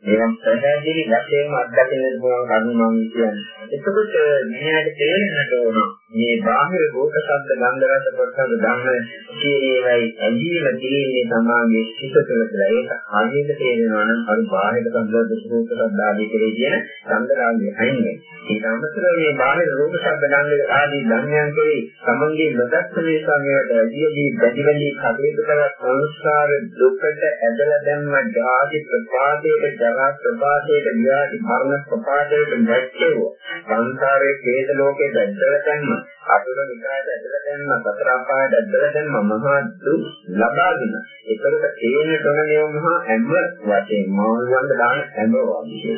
මේවා පැහැදිලි වශයෙන්ම අත්දකින්න පුළුවන් කරුණු මම කියන්නේ. එතකොට මෙයාට තේරෙන්නට ඕන මේ බාහිර රූප ශබ්ද ගන්ධ රස පොට්ටබ ධම්ම කියේවයි ඇදීම තියෙන්නේ සමාගයේ සිත තුළ කියලා. ඒක හරියට තේරෙනවා නම් අර බාහිර සම්බන්ධ රූප ශබ්ද ආදී කෙරේ කියන සම්දරාගය අයින්නේ. ඒක අමතරව මේ බාහිර රූප ශබ්ද ගන්ධ ආදී ධර්මයන් කෙරේ සමංගයේ නොදක්ක මේ සංයයට ඇදීදී බැඳිවලි කටයුතු කර සංස්කාර දුකට ඇදලා දැම්ම ජාති ප්‍රපාදයේ ජරා ප්‍රපාදයේ වියාති මරණ ප්‍රපාදයේ වැච්චේව සංසාරයේ හේත ලෝකේ දැද්දලා දැම්ම අතුරු විකාරය ඇදලා දැම්ම සතර අපායට ඇදලා දැම්ම මහා දුක් ලබාගෙන ඒකට තේන තොරණිය මහා හැම වශයෙන් මෞර්යයන්ට දාන හැම වගේ.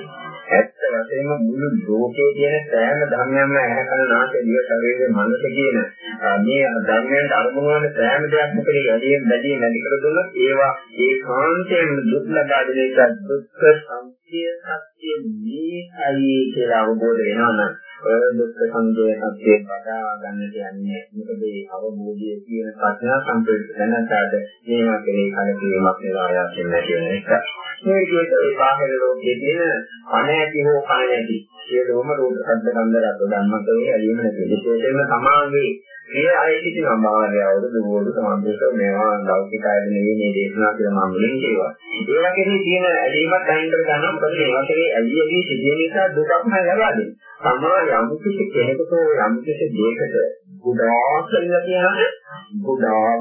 ඇත්ත වශයෙන්ම මුළු ලෝකයේ තියෙන සෑම ධර්මයක්ම ඇහැකන නාසය දිව ශරීරයේ මනස කියන මේ ධර්මයන්ට අරමුණු වන සෑම දෙයක්ම කෙරෙහි ඇලීම් බැඳීම් නැති කර දුන්නොත් ඒවා ඒකාන්තයෙන් දුක් ලබා දෙන එක දුක්ඛ සම්පිය සත්‍ය මේයි කියලා අවබෝධ වෙනවා නම් ඔය දුක්ඛ සංදේ සත්‍ය වඩා ගන්නට යන්නේ මොකද මේ අවබෝධය කියන ප්‍රඥා සම්ප්‍රේත දැනගාට මේවා කෙරේ කලකිරීමක් වෙලා ආයතන නැති වෙන එක. මේ විදිහට ඒ බාහිර ලෝකයේ තියෙන අනෑති හෝ කණැති සියලුම රූප ශබ්ද ගන්ධ රස ධම්මකේ ඇලීම නැති. විශේෂයෙන්ම සමාගයේ මේ අය සිටින මාර්යාවද දුවෝද සමන්දේශ මේවා ලෞකික අයද නෙවෙයි මේ දේශනා කියලා මම මුලින් කියවා. ඒ වගේ තියෙන ඇලීමක් අයින් කර ගන්න මොකද මේවා කෙරේ ඇලී ඇලී සිටින නිසා දුකක්ම ලබා දෙනවා. සමා යම් කිසි කෙනෙකුට යම් කිසි දෙයකට ගොඩාක් කියලා කියනහම ගොඩාක්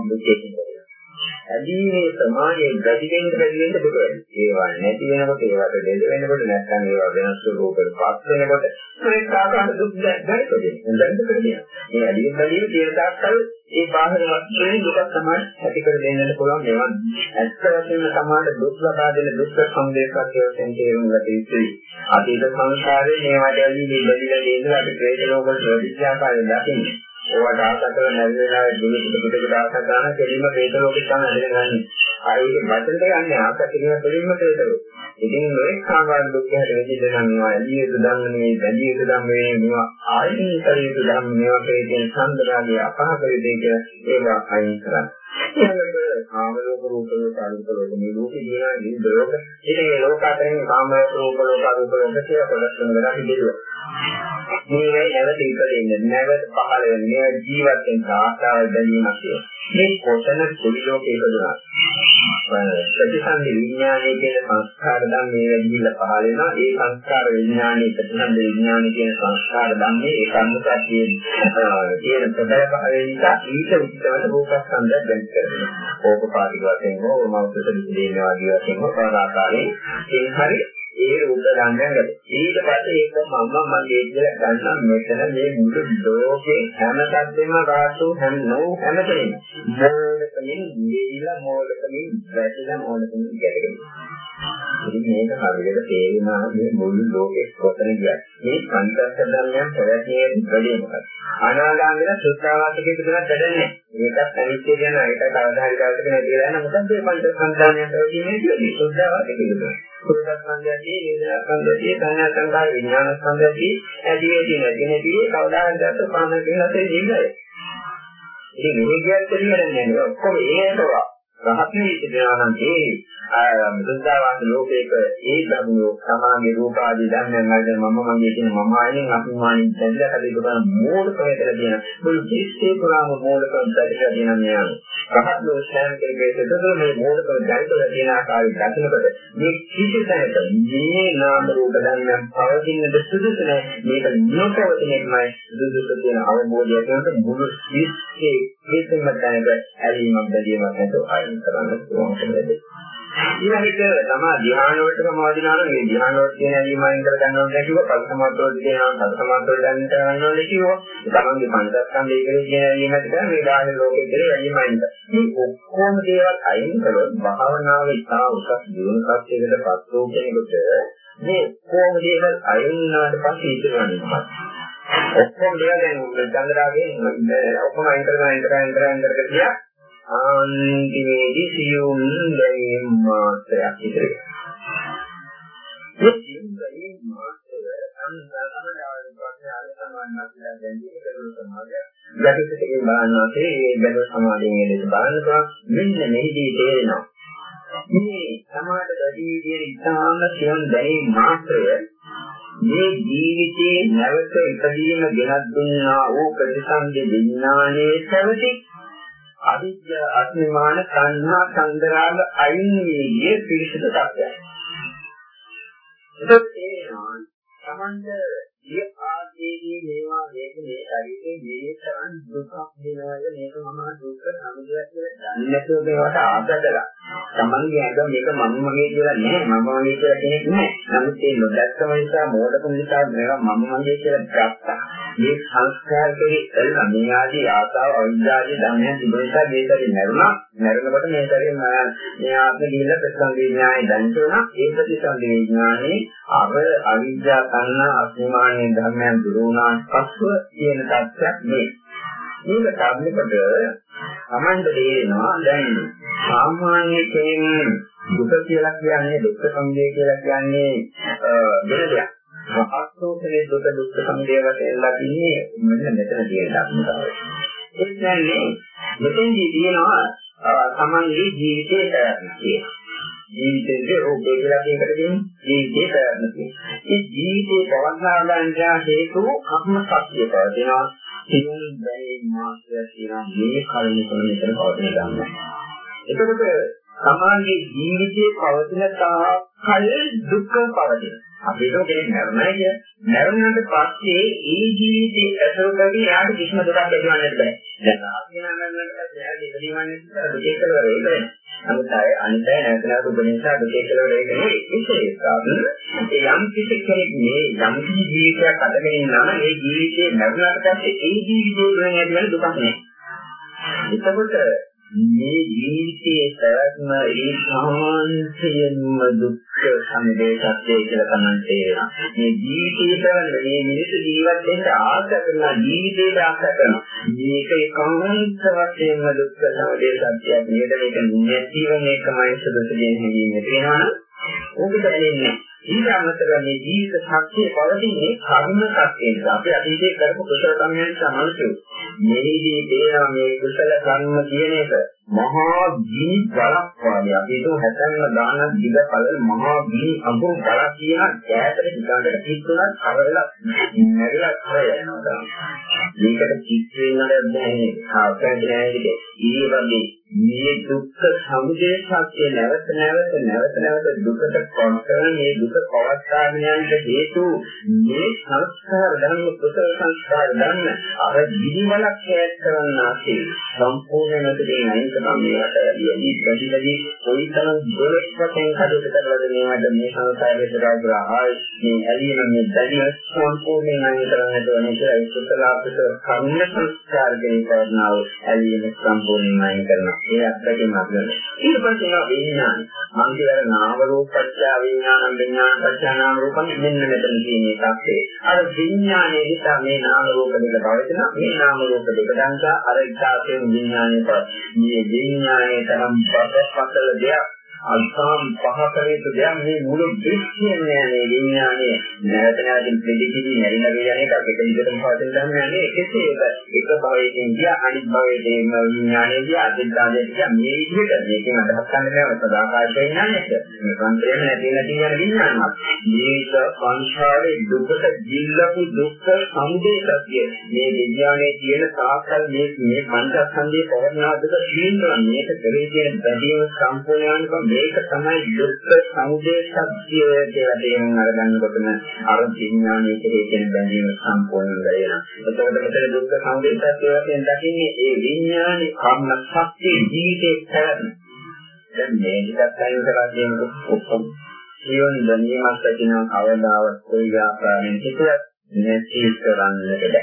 දෙයක් ඇදීනේ සමාජයේ ගැටිෙන්න බැරිවෙන්න පුළුවන්. ඒවා නැති වෙනකොට ඒවට දෙද වෙනකොට නැත්නම් ඒවා වෙනස් ස්වරූපයකට පත් වෙනකොට මේ කාකාර දුක් දැනෙන්නේ. දැනෙන්න කරන්නේ. මේ ඇදීම බැලීම කියන තාක්කල් ඒ බාහිර වස්තුවේ දුක තමයි ඇති කර දෙන්නට පුළුවන් මේවා. ඇත්ත වශයෙන්ම සමාජ දුක් ලබා දෙන දුක් සංදේශකත්වය වශයෙන් තේරුම් ගත යුතුයි. අතීත සංස්කාරයේ මේවට ඇලී බැඳිලා ඉඳලා අපි ප්‍රේත ලෝකවල ප්‍රතිචාරය දකින්නේ. ඒවට ආසතර නැති වෙනාවේ දුනිට පිටකට ආසත ගන්න කෙලින්ම හේත ලෝකෙට තමයි ඇදගෙන ගන්න. ආයෙත් වචනට යන්නේ ආසත කියන කෙලින්ම හේතලෝ. ඉතින් මේ කාමාර දුක් හැට වෙදිද නම් මේවා ඇලිය යුතු ධම්ම නෙවෙයි, බැඳිය යුතු ධම්ම නෙවෙයි, මේවා ආයෙත් කලිය යුතු ධම්ම මේවා කියන සංදරාගේ අපහාගල දෙක ඒවා අයින් කරන්න. ඊළඟට කාම ලෝක රූප ලෝක අරූප ලෝක මේ ලෝකේ දිනා විවිධ ලෝක. ඉතින් මේ ලෝක අතරින් කාම රූප ලෝක අරූප ලෝක කියලා කොටස් තුනකට අපි බෙදුවා. මේ නැවත ඉපදෙන්නේ නැවත පහළ වෙන්නේ ජීවත් වෙන ආශාව බැඳීමක් කියලා. මේ කොතන කුලි ලෝකේ ඉපදුනා. ප්‍රතිසන්දි විඥානයේ කියන සංස්කාර ධම්මේ වැඩිහිල්ල පහළ වෙනවා. ඒ සංස්කාර විඥානයේ ප්‍රතිසන්දි විඥානයේ කියන සංස්කාර ධම්මේ ඒ කර්මසතියේ කියන ප්‍රබල පහළ වෙන නිසා ඊට විචිතවන රූපස්කන්ධයක් දැන් කරනවා. ඕක පාටික වශයෙන් හෝ මෞර්තික දිදේන ආදී වශයෙන් හෝ ආකාරයෙන් ඒ හරිය ඒ රූප ගන්නකට. ඊට පස්සේ ඒක මම මගේ කියලා ගන්න මෙතන මේ මුළු ලෝකේ හැම සත්‍යෙම රාසු හැම නෝ හැමතැනම මෝලකමින් දීලා මෝලකමින් වැටිලා මෝලකමින් ගැටගෙන. ඉතින් මේක හරියට තේරුණා මේ මුළු ලෝකෙ කොතන ගියත් මේ පංචස්කන්ධ ධර්මයන් ප්‍රවැත්මේ වැඩි මොකක්ද? අනාගාමී සුත්‍රාවාසිකේ තුනක් වැඩන්නේ. මේකත් අනිත්‍ය කියන එකට කවදා හරි දවසක නැතිලා යන මොකද මේ පංචස්කන්ධ ධර්මයන් ප්‍රවැත්මේ කියන්නේ සුත්‍රාවාසිකේ තුන. සුත්‍රාස්කන්ධයදී නිරාස්කන්ධයදී සංඥා සංකාර විඥාන ස්කන්ධයදී ඇදී ඇදී නැති නැති කවදා හරි දවසක පාන කියලා තේ ජීවිතය. ඉතින් මේ කියන්නේ කියන්නේ ඔක්කොම ඒකවා රහත් වේදනා නම් ඒ බුද්ධාවාස ලෝකයක ඒ ධර්මෝ සමාගේ රූප ආදී ධර්මයන් වලදී මම මගේ කියන මම ආයෙන් අභිමානින් දැල්ලා හදේ කරන මූලිකව කියලා කියන මුළු ජීවිතේ පුරාම මූලිකව දැල්ලා කියන මේ රහත් ලෝකයන් කෙරේ දෙතර මේ මූලිකව දැල්ලා තියෙන ආකාරය දකිනකොට මේ කිසිසේක මේ නාම රූප ධර්මයන් පවතිනද සුදුසු නැහැ. මේක නොපවතිනෙමයි සුදුසු කියන අවබෝධය. කරනකොට මුළු ජීවිතේ මේකම දැනග ඇලීමක් බැඳීමක් නැතුව අයින් කරන්න පුළුවන් වෙන්නේ. ඊළඟට තමා ධ්‍යාන වලටම වදිනාන මේ ධ්‍යාන වල තියෙන ඇලීම අයින් කර ගන්නවා දැකිව පල්සමාතෝල් කියනවා පල්සමාතෝල් ගන්න කරනවා දැකිව තමන්ගේ පංචස්කන්ධය කියලා කියන ඇලීම ඇති කරන මේ බාහිර ලෝකෙ කියලා ඇලීම අයින් කරනවා. මේ ඔක්කොම දේවල් අයින් කළොත් භාවනාවේ ඉතා උසස් දියුණු කර්තයකට පත් වූ කෙනෙකුට මේ කොහොම දේවල් අයින් වුණාට පස්සේ ඉතිරවන්නේ මොකක්ද? ඔක්කොම දේවල් දැන් චන්ද්‍රාගේ ඔක්කොම අයින් කරගෙන අයින් කරගෙන අයින් කරගෙන අයින් කරගෙන ගියා. අන්තිමේදී සියුම් දැනීම් මාත්‍රයක් ඉතිරි. මේ සියුම් දැනීම් මාත්‍රය අන්තරමදාවල් පස්සේ ආල සමානක් දැනීම කරුණු සමාජය. යටිපිටේ බලන්නාසේ මේ බැලුව සමාධියේ දෙස බලනකොට මෙන්න මෙහිදී තේරෙනවා. මේ සමාජ වැඩි විදිහේ ඉතාම සියුම් දැනීම් මාත්‍රය මේ ජීවිතයේ නැවත ඉදීම ගෙනත් දුන්නා වූ ප්‍රතිසන්දි විඥානයේ පැවති අවිද්‍ය අස්මිමාන සංහා සංදරාග අයින් වී පිරිසිදු තත්ත්වයක්. ඒක තේරෙනවා සමන්ද මේ ආදීදී මේවා මේක මේ ශරීරයේ මේ තරම් දුකක් දෙනවද මේක මම දුක සමුදයක් කියලා දන්නේ නැතුව මේවට ආදදලා තමන්ගේ ඇඟ මේක මම මගේ කියලා නෑ. මම මගේ කියලා කෙනෙක් නෑ. නමුත් ඒ නොදැක්කම නිසා මෝඩකම නිසා මේවා මම මගේ කියලා ගත්තා. මේ සංස්කාර කෙරේ එල්ලා මේ ආදී ආසාව අවිද්‍යාවේ ධර්මයන් තිබෙනවා මේ ශරීරය නැරුණා නැරුණකොට මේ ශරීරය මේ ආත්ම දීලා ප්‍රතිසං විඥානය දැන්තුණා. ඒ ප්‍රතිසං විඥානේ අව අවිද්‍යා තණ්හා අස්මාන සාමාන්‍ය ධර්මයන් දුරු වුණාට පස්සෙ කියන තත්ත්වයක් මේ. මේක ධර්මයකට සමන්ද දෙනවා දැන් සාමාන්‍ය කෙනෙක් දුක කියලා කියන්නේ දුක්ඛ සමුදය කියලා කියන්නේ වෙන දෙයක්. ආස්තෝකේ දුක දුක්ඛ සමුදය වශයෙන් ලබන්නේ මෙන්න මෙතන තියෙන ධර්මතාවය. ඒ කියන්නේ මෙතෙන්දී තියෙනවා සමන්ගේ ජීවිතයේ පැවැත්ම කියලා. ජීවිතයේ රෝගය කියලා කියකට දෙන්නේ ජීවිතේ පැවැත්ම තියෙනවා. ඒ ජීවිතේ පවත්වා ගන්න හේතු කර්ම සත්‍ය පවතිනවා. සිං බැරි මාත්‍ය කියන මේ කලින් කොනෙතර පවතින ගන්න. එතකොට සමාජයේ ජීවිතයේ පවතින තාකල් දුක් පවතින. අපි ඒක කෙනෙක් නරනයි කිය. නරනට පස්සේ ඒ ජීවිතයේ ඇසුරු කරගෙන යාට කිසිම දුකක් ඇතිවන්නේ නැහැ. දැන් අපි නරනකට පස්සේ යාට ඉදීමන්නේ දුකේ කියලා වෙන්නේ. නමුත් අය අනිත් අය නැවත නැවත උපනිෂා දුකේ කියලා වෙන්නේ විශේෂයෙන්ම ඒ යම් කිසි කෙනෙක් මේ යම් කිසි ජීවිතයක් අතගෙන ඉන්නා නම් ඒ ජීවිතේ නැරුණාට පස්සේ ඒ ජීවිතේ තුළ නැති දුකක් නෑ. එතකොට මේ ජීවිතයේ පැවැත්ම ඒ සාන්තියෙන්ම දුක්ඛ සමුදය සත්‍යය කියලා තමයි තේරෙනවා. මේ ජීවිතයේ පැවැත්ම මේ මිනිස් ජීවත් වෙන්න ආශ කරන ජීවිතයට ආශ කරන මේක ඒකාන්ත වශයෙන්ම දුක්ඛ සමුදය සත්‍යයක් නේද මේක නැතිව මේකමයි සුදුසු දෙන්නේ හැදීන්නේ තියෙනවනම් ඕක දැනෙන්නේ ඊට අමතරව මේ ජීවිත ශක්තිය පවතින්නේ කර්ම ශක්තිය නිසා. අපි අතීතයේ කරපු කුසල කර්මයන් සමානයි. මෙහිදී තේරෙන මේ කුසල කර්ම කියන එක මහා ගිනි බලක් වගේ. අපි ඒක හැතැන්න දාන දිග පළ මහා ගිනි අඟුරු බලක් කියන ඈතට හිතකට කිත්තුනක් කරලා නැරිලා කර යනවා. මේකට කිත් වෙන්නද බැහැ. ආපෙන් නැහැ. ඒ වගේ මේ දුක්ඛ සමුදය සත්‍ය නැවත නැවත නැවත නැවත දුකට කොටන මේ දුක පවත්වාගෙන යන්න හේතු මේ සංස්කාර ධර්ම කුසල සංස්කාර ධර්ම අර දිවිමලක් ඈත් කරන්න ආසේ. සම්පූර්ණ නැතිදී නැයික මේකට යදී ප්‍රතිලදී කොයිතරම් දොරක් වශයෙන් කටයුතු කරලාද මේවට මේ සංස්කාරයේ දරාගා ආයි මේ ඇලීම මේ දැඩිව සම්පූර්ණයෙන් අයින් කරන්නට ඕනේ කියලා ඒ කුසල අපිට කර්ම සංස්කාරයෙන් කරනව ඇලීම සම්පූර්ණයෙන් අයින් කරනවා. ඒ අත්දැකීම අපිට. ඊට පස්සේ ඒවා විඥාන. මම කියන නාම රූපච්ඡ විඥාන විඥාන පච්ඡ නාම රූපම් මෙන්න මෙතන තියෙන එකක්. අර විඥානයේ නිසා මේ නාම රූප දෙක පවතින මේ නාම රූප දෙක දන්සා අර ඉස්සාවෙන් විඥානයේ පවතින. මේ විඥානයේ තරම් පසපසල දෙයක් අල්පාම් පහතරේක දෙයක් මේ මුළු දෘශ්‍යයෙන් යන්නේ විඥානයේ. නැවත නැවතින් පිළිකිරි නැරිලා කියන එකක් එක විදිහටම පවතින ධර්මයන්නේ කෙසේද එක භවයකින් ගියා අනිත් භවයේදී විඥානයේ ගියා අදිත්‍යාදයේ ගියා. මේ විදිහට මේකෙන් අදහස් ගන්න බෑ. සදාකාශ විඥානයක මේ සංකේම නැති නැති යන විඥානයක්. මේක සංසාරේ දුකට ජීල්ලපු දුක්ඛ සමුදය සත්‍ය මේ විඥානයේ තියෙන සාකල් මේ මේ පංචස්කන්ධයේ පවර්ණා දුක ජීන්නවා මේක කරේ කියන බැදීම සම්පූර්ණ මේක තමයි දුක්ඛ සමුදය සත්‍ය කියලා තේරුම් අරගන්නකොටම අර විඥානයේ කෙරේ කියන බැඳීම සම්පූර්ණ වෙනවා. එතකොට මෙතන දුක්ඛ සමුදය සත්‍ය වශයෙන් දකින්නේ ඒ විඥානේ කර්ම ශක්තිය ජීවිතේ කරන. දැන් මේ ටිකත් අයින් කරලා දෙන්න ඔක්කොම ජීවන දැනීමක් ඇතිනම් කවදාවත් කොයි ආකාරයෙන් හිතුවත් නැති කරන්නට බැහැ.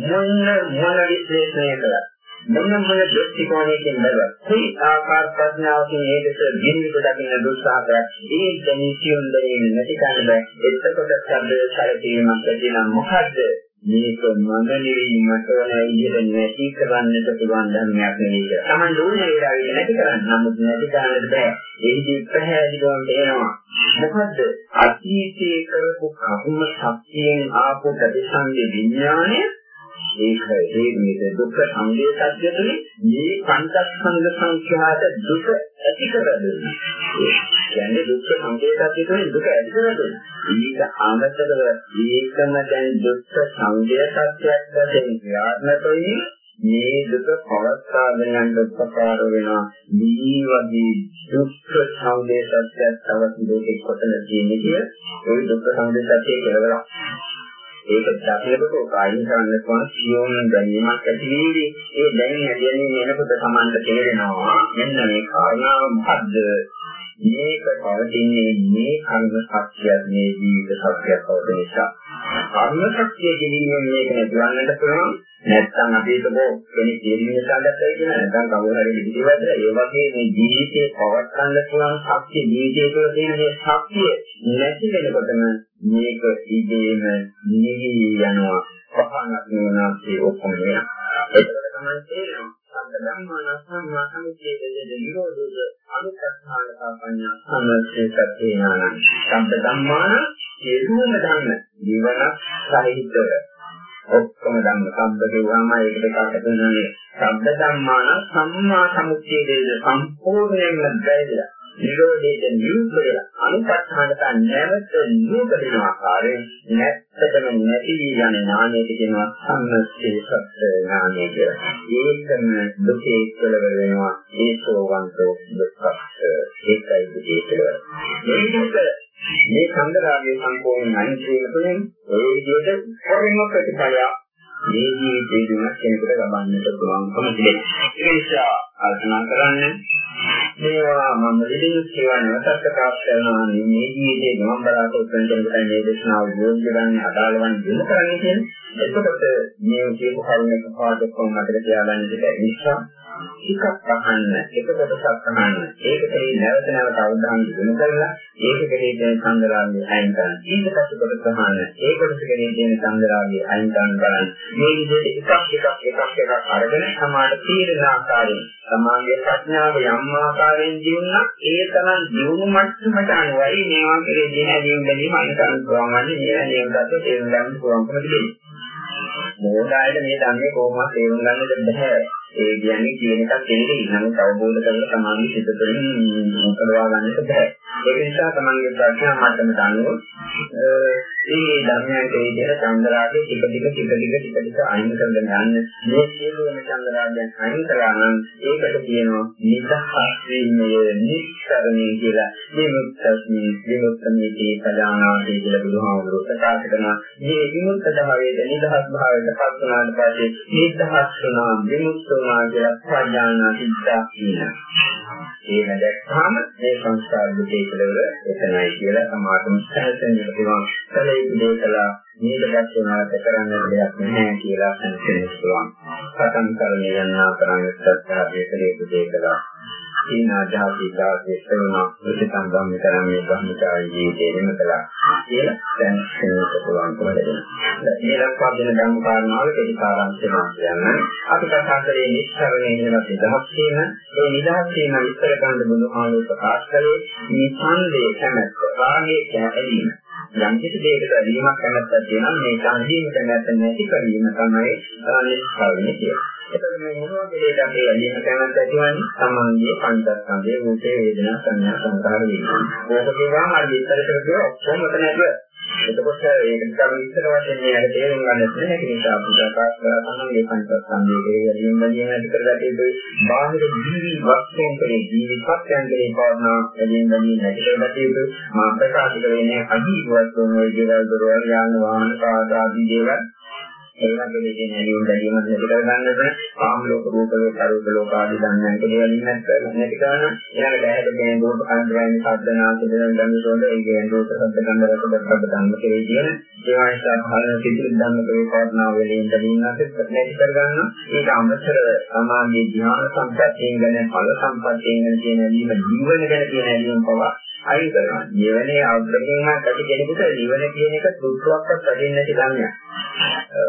මොන මොන විශ්ලේෂණය කළත් මොන මොන දෘෂ්ටි කෝණයකින් බැලුවත් මේ ආකාර ප්‍රඥාවකින් ඒකස ගිනිවිද දකින්න දුස්සහයක් ඒ දැනී කියුන් දෙන්නේ නැති කන්න බෑ එතකොට සම්බේ සැලකීමක් ඇතිනම් මොකද්ද මේක මඟ නිවීම මතවන විදිහට නැති කරන්නට පුළුවන් ධර්මයක් නෙවෙයි. Taman දුන්නේ වෙලාවෙ නැති කරන්න නමුත් නැති කරන්නට බෑ. ඒකේ පැහැදිලිවම තේරෙනවා. මොකද්ද? අතීතයේ කරපු කර්ම ශක්තියෙන් ආපු ප්‍රතිසන්දි විඥානය ඒක හේතුනේ දුක්ඛ සංදේ සත්‍යතුනේ මේ පංචස්කන්ධ සංඛ්‍යාත දුක ඇති කරගන්නවා. ඒ කියන්නේ දුක්ඛ සංදේ සත්‍යතුනේ දුක ඇති කරගන්නවා. ඊට අමතරව ඒකම දැන් දුක්ඛ සංදේ සත්‍යයක් වශයෙන් ක්‍රියාත්මක වෙන්නේ මේ දුක පවත්වාගෙන යන්න උපකාර වෙනවා. මේ වගේ දුක්ඛ සංදේ සත්‍යයක් තවත් දෙකක් කොතන තියෙන්නේ කිය. ওই දුක්ඛ සංදේ සත්‍යය කියලා ඒක දකිනකොට කායින් කරන්න පුළුවන් සියොම් දැනීමක් ඇති වෙන්නේ. ඒ දැනීම දැනීම එනකොට Tamanට තේරෙනවා මෙන්න මේ කාරණාව මොකද්ද? මේක පවතින්නේ මේ කර්ම සත්‍යයක් මේ ජීවිත සත්‍යයක් පවතින නිසා. කර්ම සත්‍ය කියන්නේ මේක නැතිවන්නට පුළුවන්. නැත්නම් අපි හිතමු කෙනෙක් ජීවිතය නිසා දැක්කයි කියන නැත්නම් කවුරු හරි පිටිවද්ද ඒ වගේ මේ ජීවිතේ පවත්වන්න පුළුවන් ශක්තිය ජීවිතය තුළ තියෙන මේ ශක්තිය නැති වෙනකොටම මේක ඉදීම නිවි යනවා. පහනක් නෙවෙයි ඔක්කොම වෙනවා. ඒකට තමයි තේරෙනවා සම්ද ධම්මාන සම්මා සම්පේදයේ නිරෝධෝද අනුපස්ථාන පඤ්ඤා සම්සේ සත්‍යනාන සම්ද ධම්මාන හේතුම ධම්ම ජීවන සහිතව ඔක්කොම ධම්ම සම්බ කියවම ඒකට කාටදන්නේ සම්ද ධම්මාන සම්මා සම්පේදයේ සම්පූර්ණයෙන්ම දැයිලා නිරෝධයේ නිරුද්ධය අනුපස්ථානට නැවත නිරෝධන ආකාරයෙන් නැත්තටම නැති යන ඥානයට කියනවා සම්මස්තේසත් ඥානය කියලා. ඒකම දුකේ කෙලවර වෙනවා ඒසෝවන්තෝ දුක්ඛ ඒකයි දුකේ කෙලවර. මේ විදිහට මේ සංගරාගයේ සම්පූර්ණ අයින් වීම තුළින් ඔය විදිහට පරිම ප්‍රතිඵලය මේ ජීවිතේදී කෙනෙකුට ලබන්නට පුළුවන්කම තිබෙනවා. ඒ නිසා කල්පනා කරන්න මේවා මම දෙලින් කියවන නැවතත් ප්‍රකාශ කරනවා මේ ජීවිතේ ගමන් බලාපොරොත්තු වෙන කෙනෙකුට මේ දේශනාව යොමු කරන්නේ අදාළ වන් දෙන්න කරන්නේ කියන්නේ. එතකොට මේ කියපු කරුණ එකපාරට කොහොමද මතක තියාගන්න දෙයක් නිසා එකක් අහන්න එක කොටසක් අහන්න. ඒකේ නැවත නැවත අවධානය යොමු කරලා ඒක කෙරේ තියෙන සංග්‍රහය අයින් කරන්න. ඊට පස්සේ කොටස අහන්න ඒ කොටස කෙරේ තියෙන සංග්‍රහය අයින් කරන්න බලන්න. මේ විදිහට එකක් එකක් එකක් එකක් අරගෙන සමාන තීරණ ආකාරයෙන් සමාගයේ ප්‍රඥාව යම් ආකාරයෙන් දිනුනා ඒ තරම් දිනු මට්ටමට අනුවයි මේවා කෙරේ තියෙන ඇලීම් බැලීම අයින් කරන්න පුළුවන් වන්නේ මේ ඇලීම් ගන්න තේරුම් ගන්න පුළුවන්කම තිබෙනවා මොහොතයිද මේ ධර්මයේ කොහොමද තේරුම් ගන්නද බැහැ. ඒ කියන්නේ කියන එකක් කියන්නේ නමුත් අවබෝධ කරලා තමන්ගේ සිත තුළින් උපදවා ගන්නට බැහැ. ඒක නිසා තමන්ගේ ප්‍රඥා මට්ටමට අනුව මේ ධර්මයන්ට විදිහට චන්දරාගේ ටික ටික ටික ටික ටික ටික අයින් කරගෙන යන්න. මේ සියලුම චන්දරාගයන් අයින් කරා නම් ඒකට කියනවා නිදහස් වීමේ නිස්සරණේ කියලා. විමුක්තස්මි විමුක්තමේදී සදානාදී කියලා බුදුහාමුදුරුවෝ ප්‍රකාශ කරනවා. මේ විමුක්ත භාවයේ නිදහස් භාවයට පත් වුණාට පස්සේ නිදහස් වුණා විමුක්ත වුණා කියලා ප්‍රඥානා සිද්ධා කියනවා. ඒක දැක්කම මේ සංස්කාර දුකේ කෙලවර එතනයි කියලා සමාතම සැලසෙන්න පුළුවන්. කලේ දේ කළා මේක දැක්වනාට කරන්න දෙයක් නැහැ කියලා සංකේත පුළුවන්. පතන් කරන්නේ යන්නා කරන්නේ සත්‍යාවේ කලේ දේ කළා. සීනා ජාති දාසේ සේවනා ප්‍රතිසං ගම්ම කරන්නේ බ්‍රහ්මචාරී ජීවිතේ නිමතලා කියලා දැන් කියන්න පුළුවන් කොහොමද මේ ලක්වා දෙන ධර්ම කාරණාවල කෙටි සාරාංශය මම කියන්න. අපි කතා කරේ නිස්සරණේ ඉඳලා නිදහස් වීම. ඒ නිදහස් වීම විස්තර කරන්න බුදු ආලෝක ප්‍රකාශ කළේ නිසන්දේ කැමැත්ත රාගයේ කැැලීම යම් කිසි දෙයකට ඇලීමක් කැමැත්තක් තියෙනවා මේ සංජීවන කැමැත්ත නැති කිරීම තමයි නිස්සරණේ කියන්නේ එතකොට මේ මොනවා දෙයකට අපි ඇලීම කැමැත්ත ඇතිවන්නේ සමාන්ගේ පංචස්කන්ධයේ රූපේ වේදනා සංඥා සංකාර විඥාන. ඕක කියවම අර විස්තර කරගෙන ඔක්කොම මෙතන ඇතුළත්. එතකොට ඒක නිකන් විස්තර වශයෙන් මේකට තේරුම් ගන්න නැහැ. ඒක නිසා අපි ප්‍රකාශ කරලා තමයි පංචස්කන්ධයේ ඇලීම බැඳීම ඇති කරගත්තේ ඒ බාහිර ජීවි වස්තුන් කෙරේ ජීවි සත්‍යයන් කෙරේ පවර්ණ ඇලීම බැඳීම ඇති කරගත්තේ මා ප්‍රකාශ කරන්නේ අදී වස්තුන් වල දේවල් දරවල් යාන වාහන කාද ආදී දේවල් ඒ වගේ දෙයක් නැලියුම් බැලීම නැති කරගන්නද? කාම ලෝක රූප ලෝක අරූප ලෝක ආදී ධර්මයන් කෙරෙහිම නැති කරන ඊළඟට ඇහැට දැනෙන රූප කන්දරයන් සද්දනාස දෙන ධර්ම සෝඳ ඒ කියන්නේ රූප සද්ද කන්ද රස බද්ද ධර්ම කෙරෙහි කියන ඒවා නිසා පහළ සිතිවිලි ධර්ම කෙරෙහි පවර්ණාව වලින් බැලීම නැති කරගන්න ඒක අමතර සමාධි ධ්‍යාන සම්පත්තියෙන් ගැන ඵල සම්පත්තියෙන් ගැන කියන ඇලීම ජීවන ගැන කියන ඇලීම පවා අයින් කරනවා. ජීවනයේ අවබෝධයෙන් ඇති කෙනෙකුට ජීවන කියන එක දුක්ඛවක්වත් වැඩෙන්නේ නැති ධර්මයක්.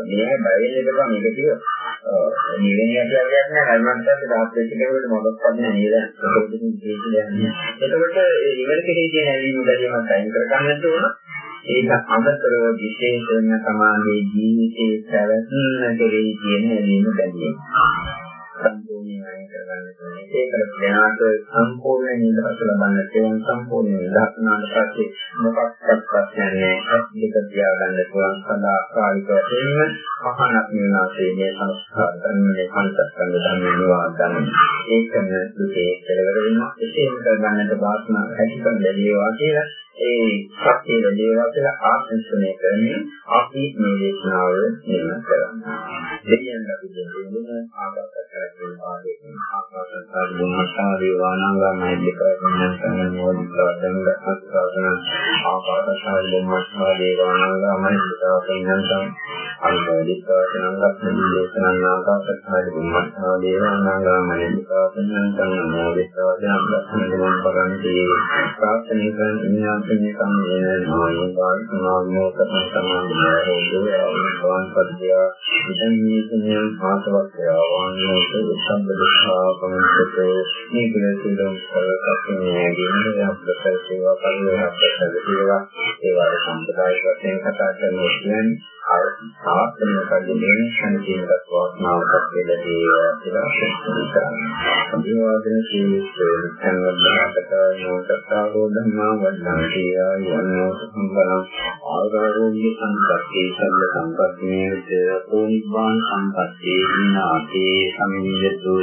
මේ බය වෙන්න එපා මේක කිව්ව. නිවෙන්නේ කියලා දෙයක් නෑ. කර්මන්තත් දාත් වෙච්ච කෙනෙකුට මොකක්වත් නෑ නේද? එතකොට ඒ ඉවර කෙරේ කියන ඇලීම දැරීමත් අයින් කර ගන්නට ඕන. ඒක අමතරව විශේෂයෙන්ම සමාජයේ ජීවිතයේ පැවැත්ම කෙරෙහි කියන ඇලීම බැඳීම. සම්පූර්ණයෙන් අයින් කරගන්න ඕනේ. ඒකට දැනට සම්පූර්ණ නිදහස ලබන්න තියෙන සම්පූර්ණ නිදහස නාන පස්සේ මොකක්වත් ප්‍රශ්නයක් නැහැ. ඒක තියාගන්න පුළුවන් සදා කාලික වශයෙන් පහනක් නිවාසයේ මේ සංස්කාර ධර්මයේ පංචස්කන්ධ ධර්මයේ නිවා ගන්න. ඒකම දුකේ කෙලවර වෙනවා. එසේම කරගන්නට වාසනාව ඇති කර ලැබේවා කියලා ඒ සත්‍ය ලැබේවා කියලා ආශිර්වාදනය කරමින් අපි මේ දේශනාව නිම කරනවා. දෙවියන් අපි දෙන්නේ ආගත කරගෙන ආදී ආකාශය දුන්නසා වේවානාගා මහිද්දකරණ සංගමෝදිකාදං ගස්සාසන ආකාශය දුන්නසා වේවානාගා මහිද්දකරණ අනුමෝදිකාදං ගස්සනදීසනං ආකාශය දුන්නසා වේවානාගා මහිද්දකරණ සංගමෝදිකාදං ගස්සනදීසනං පරන්ති ප්‍රාර්ථනා කරන ඉන්නාපිනේ කම්මේ නෝයි වාස්නාමෝ කතං සමාධිය හෝදේ ආවං පද්‍ය ඉදන් මේකෙන් ආසවක්ඛය ආවං සම්බදස්සාපමසත මේ පිළිතුරු කරකටනේ ගෙන්නේ අපට සේවා කරන අපට සේවා ඒවායේ සම්ප්‍රදායික වශයෙන් කතා කරන කියන්නේ අර සාස්ත්‍රණ කඩේන සංකීර්ණක වාස්නාවක් ලැබේ කියලා හිතනවා. අභිවාදන සීලයෙන් සංවර්ධනකට නෝතතාවෝ ධම්මා වඩනාටි යන්නෝ සම්බලං ආගාරෝග්‍ය සම්පත්තිය සම්ල සම්පත්තියේ තෝනිබ්බාන් සම්පත්තියේ විනාතේ සමිඤ්ඤතු